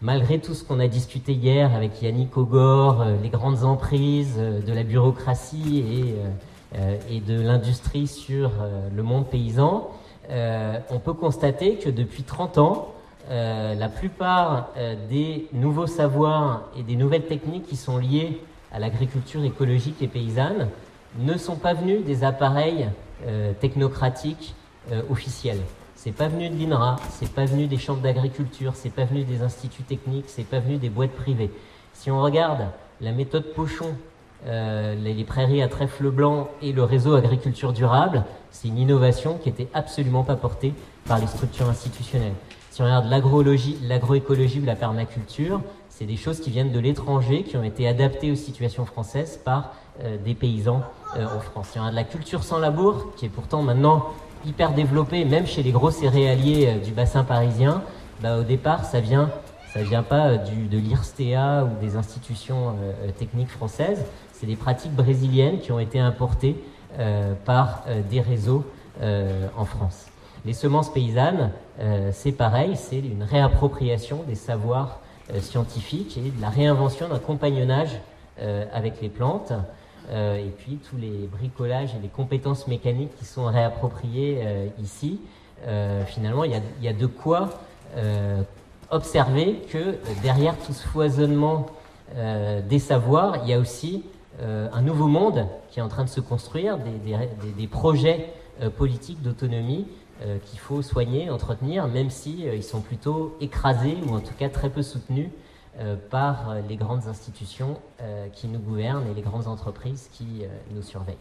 malgré tout ce qu'on a discuté hier avec Yannick Ogor, les grandes emprises de la bureaucratie et euh, de l'industrie sur euh, le monde paysan, euh, on peut constater que depuis 30 ans, la plupart des nouveaux savoirs et des nouvelles techniques qui sont liées à l'agriculture écologique et paysanne ne sont pas venus des appareils technocratiques officiels. C'est pas venu de l'INRA, c'est pas venu des chambres d'agriculture, c'est pas venu des instituts techniques, c'est pas venu des boîtes privées. Si on regarde la méthode Pochon euh, les, prairies à trèfle blanc et le réseau agriculture durable, c'est une innovation qui n'était absolument pas portée par les structures institutionnelles. Si on regarde l'agroécologie ou la permaculture, c'est des choses qui viennent de l'étranger, qui ont été adaptées aux situations françaises par euh, des paysans euh, en France. Si on regarde la culture sans labour, qui est pourtant maintenant hyper développée, même chez les gros céréaliers du bassin parisien, bah, au départ, ça vient ça vient pas de l'IRSTEA ou des institutions techniques françaises, c'est des pratiques brésiliennes qui ont été importées euh, par euh, des réseaux euh, en France. Les semences paysannes, c'est pareil, c'est une réappropriation des savoirs scientifiques et de la réinvention d'un compagnonnage avec les plantes. et puis tous les bricolages et les compétences mécaniques qui sont réappropriées ici. finalement, il y, a de quoi observer que derrière tout ce foisonnement des savoirs, il y a aussi euh, un nouveau monde qui est en train de se construire, des, projets euh, politiques d'autonomie euh, qu'il faut soigner, entretenir, même si ils sont plutôt écrasés ou en tout cas très peu soutenus par les grandes institutions qui nous gouvernent et les grandes entreprises qui nous surveillent.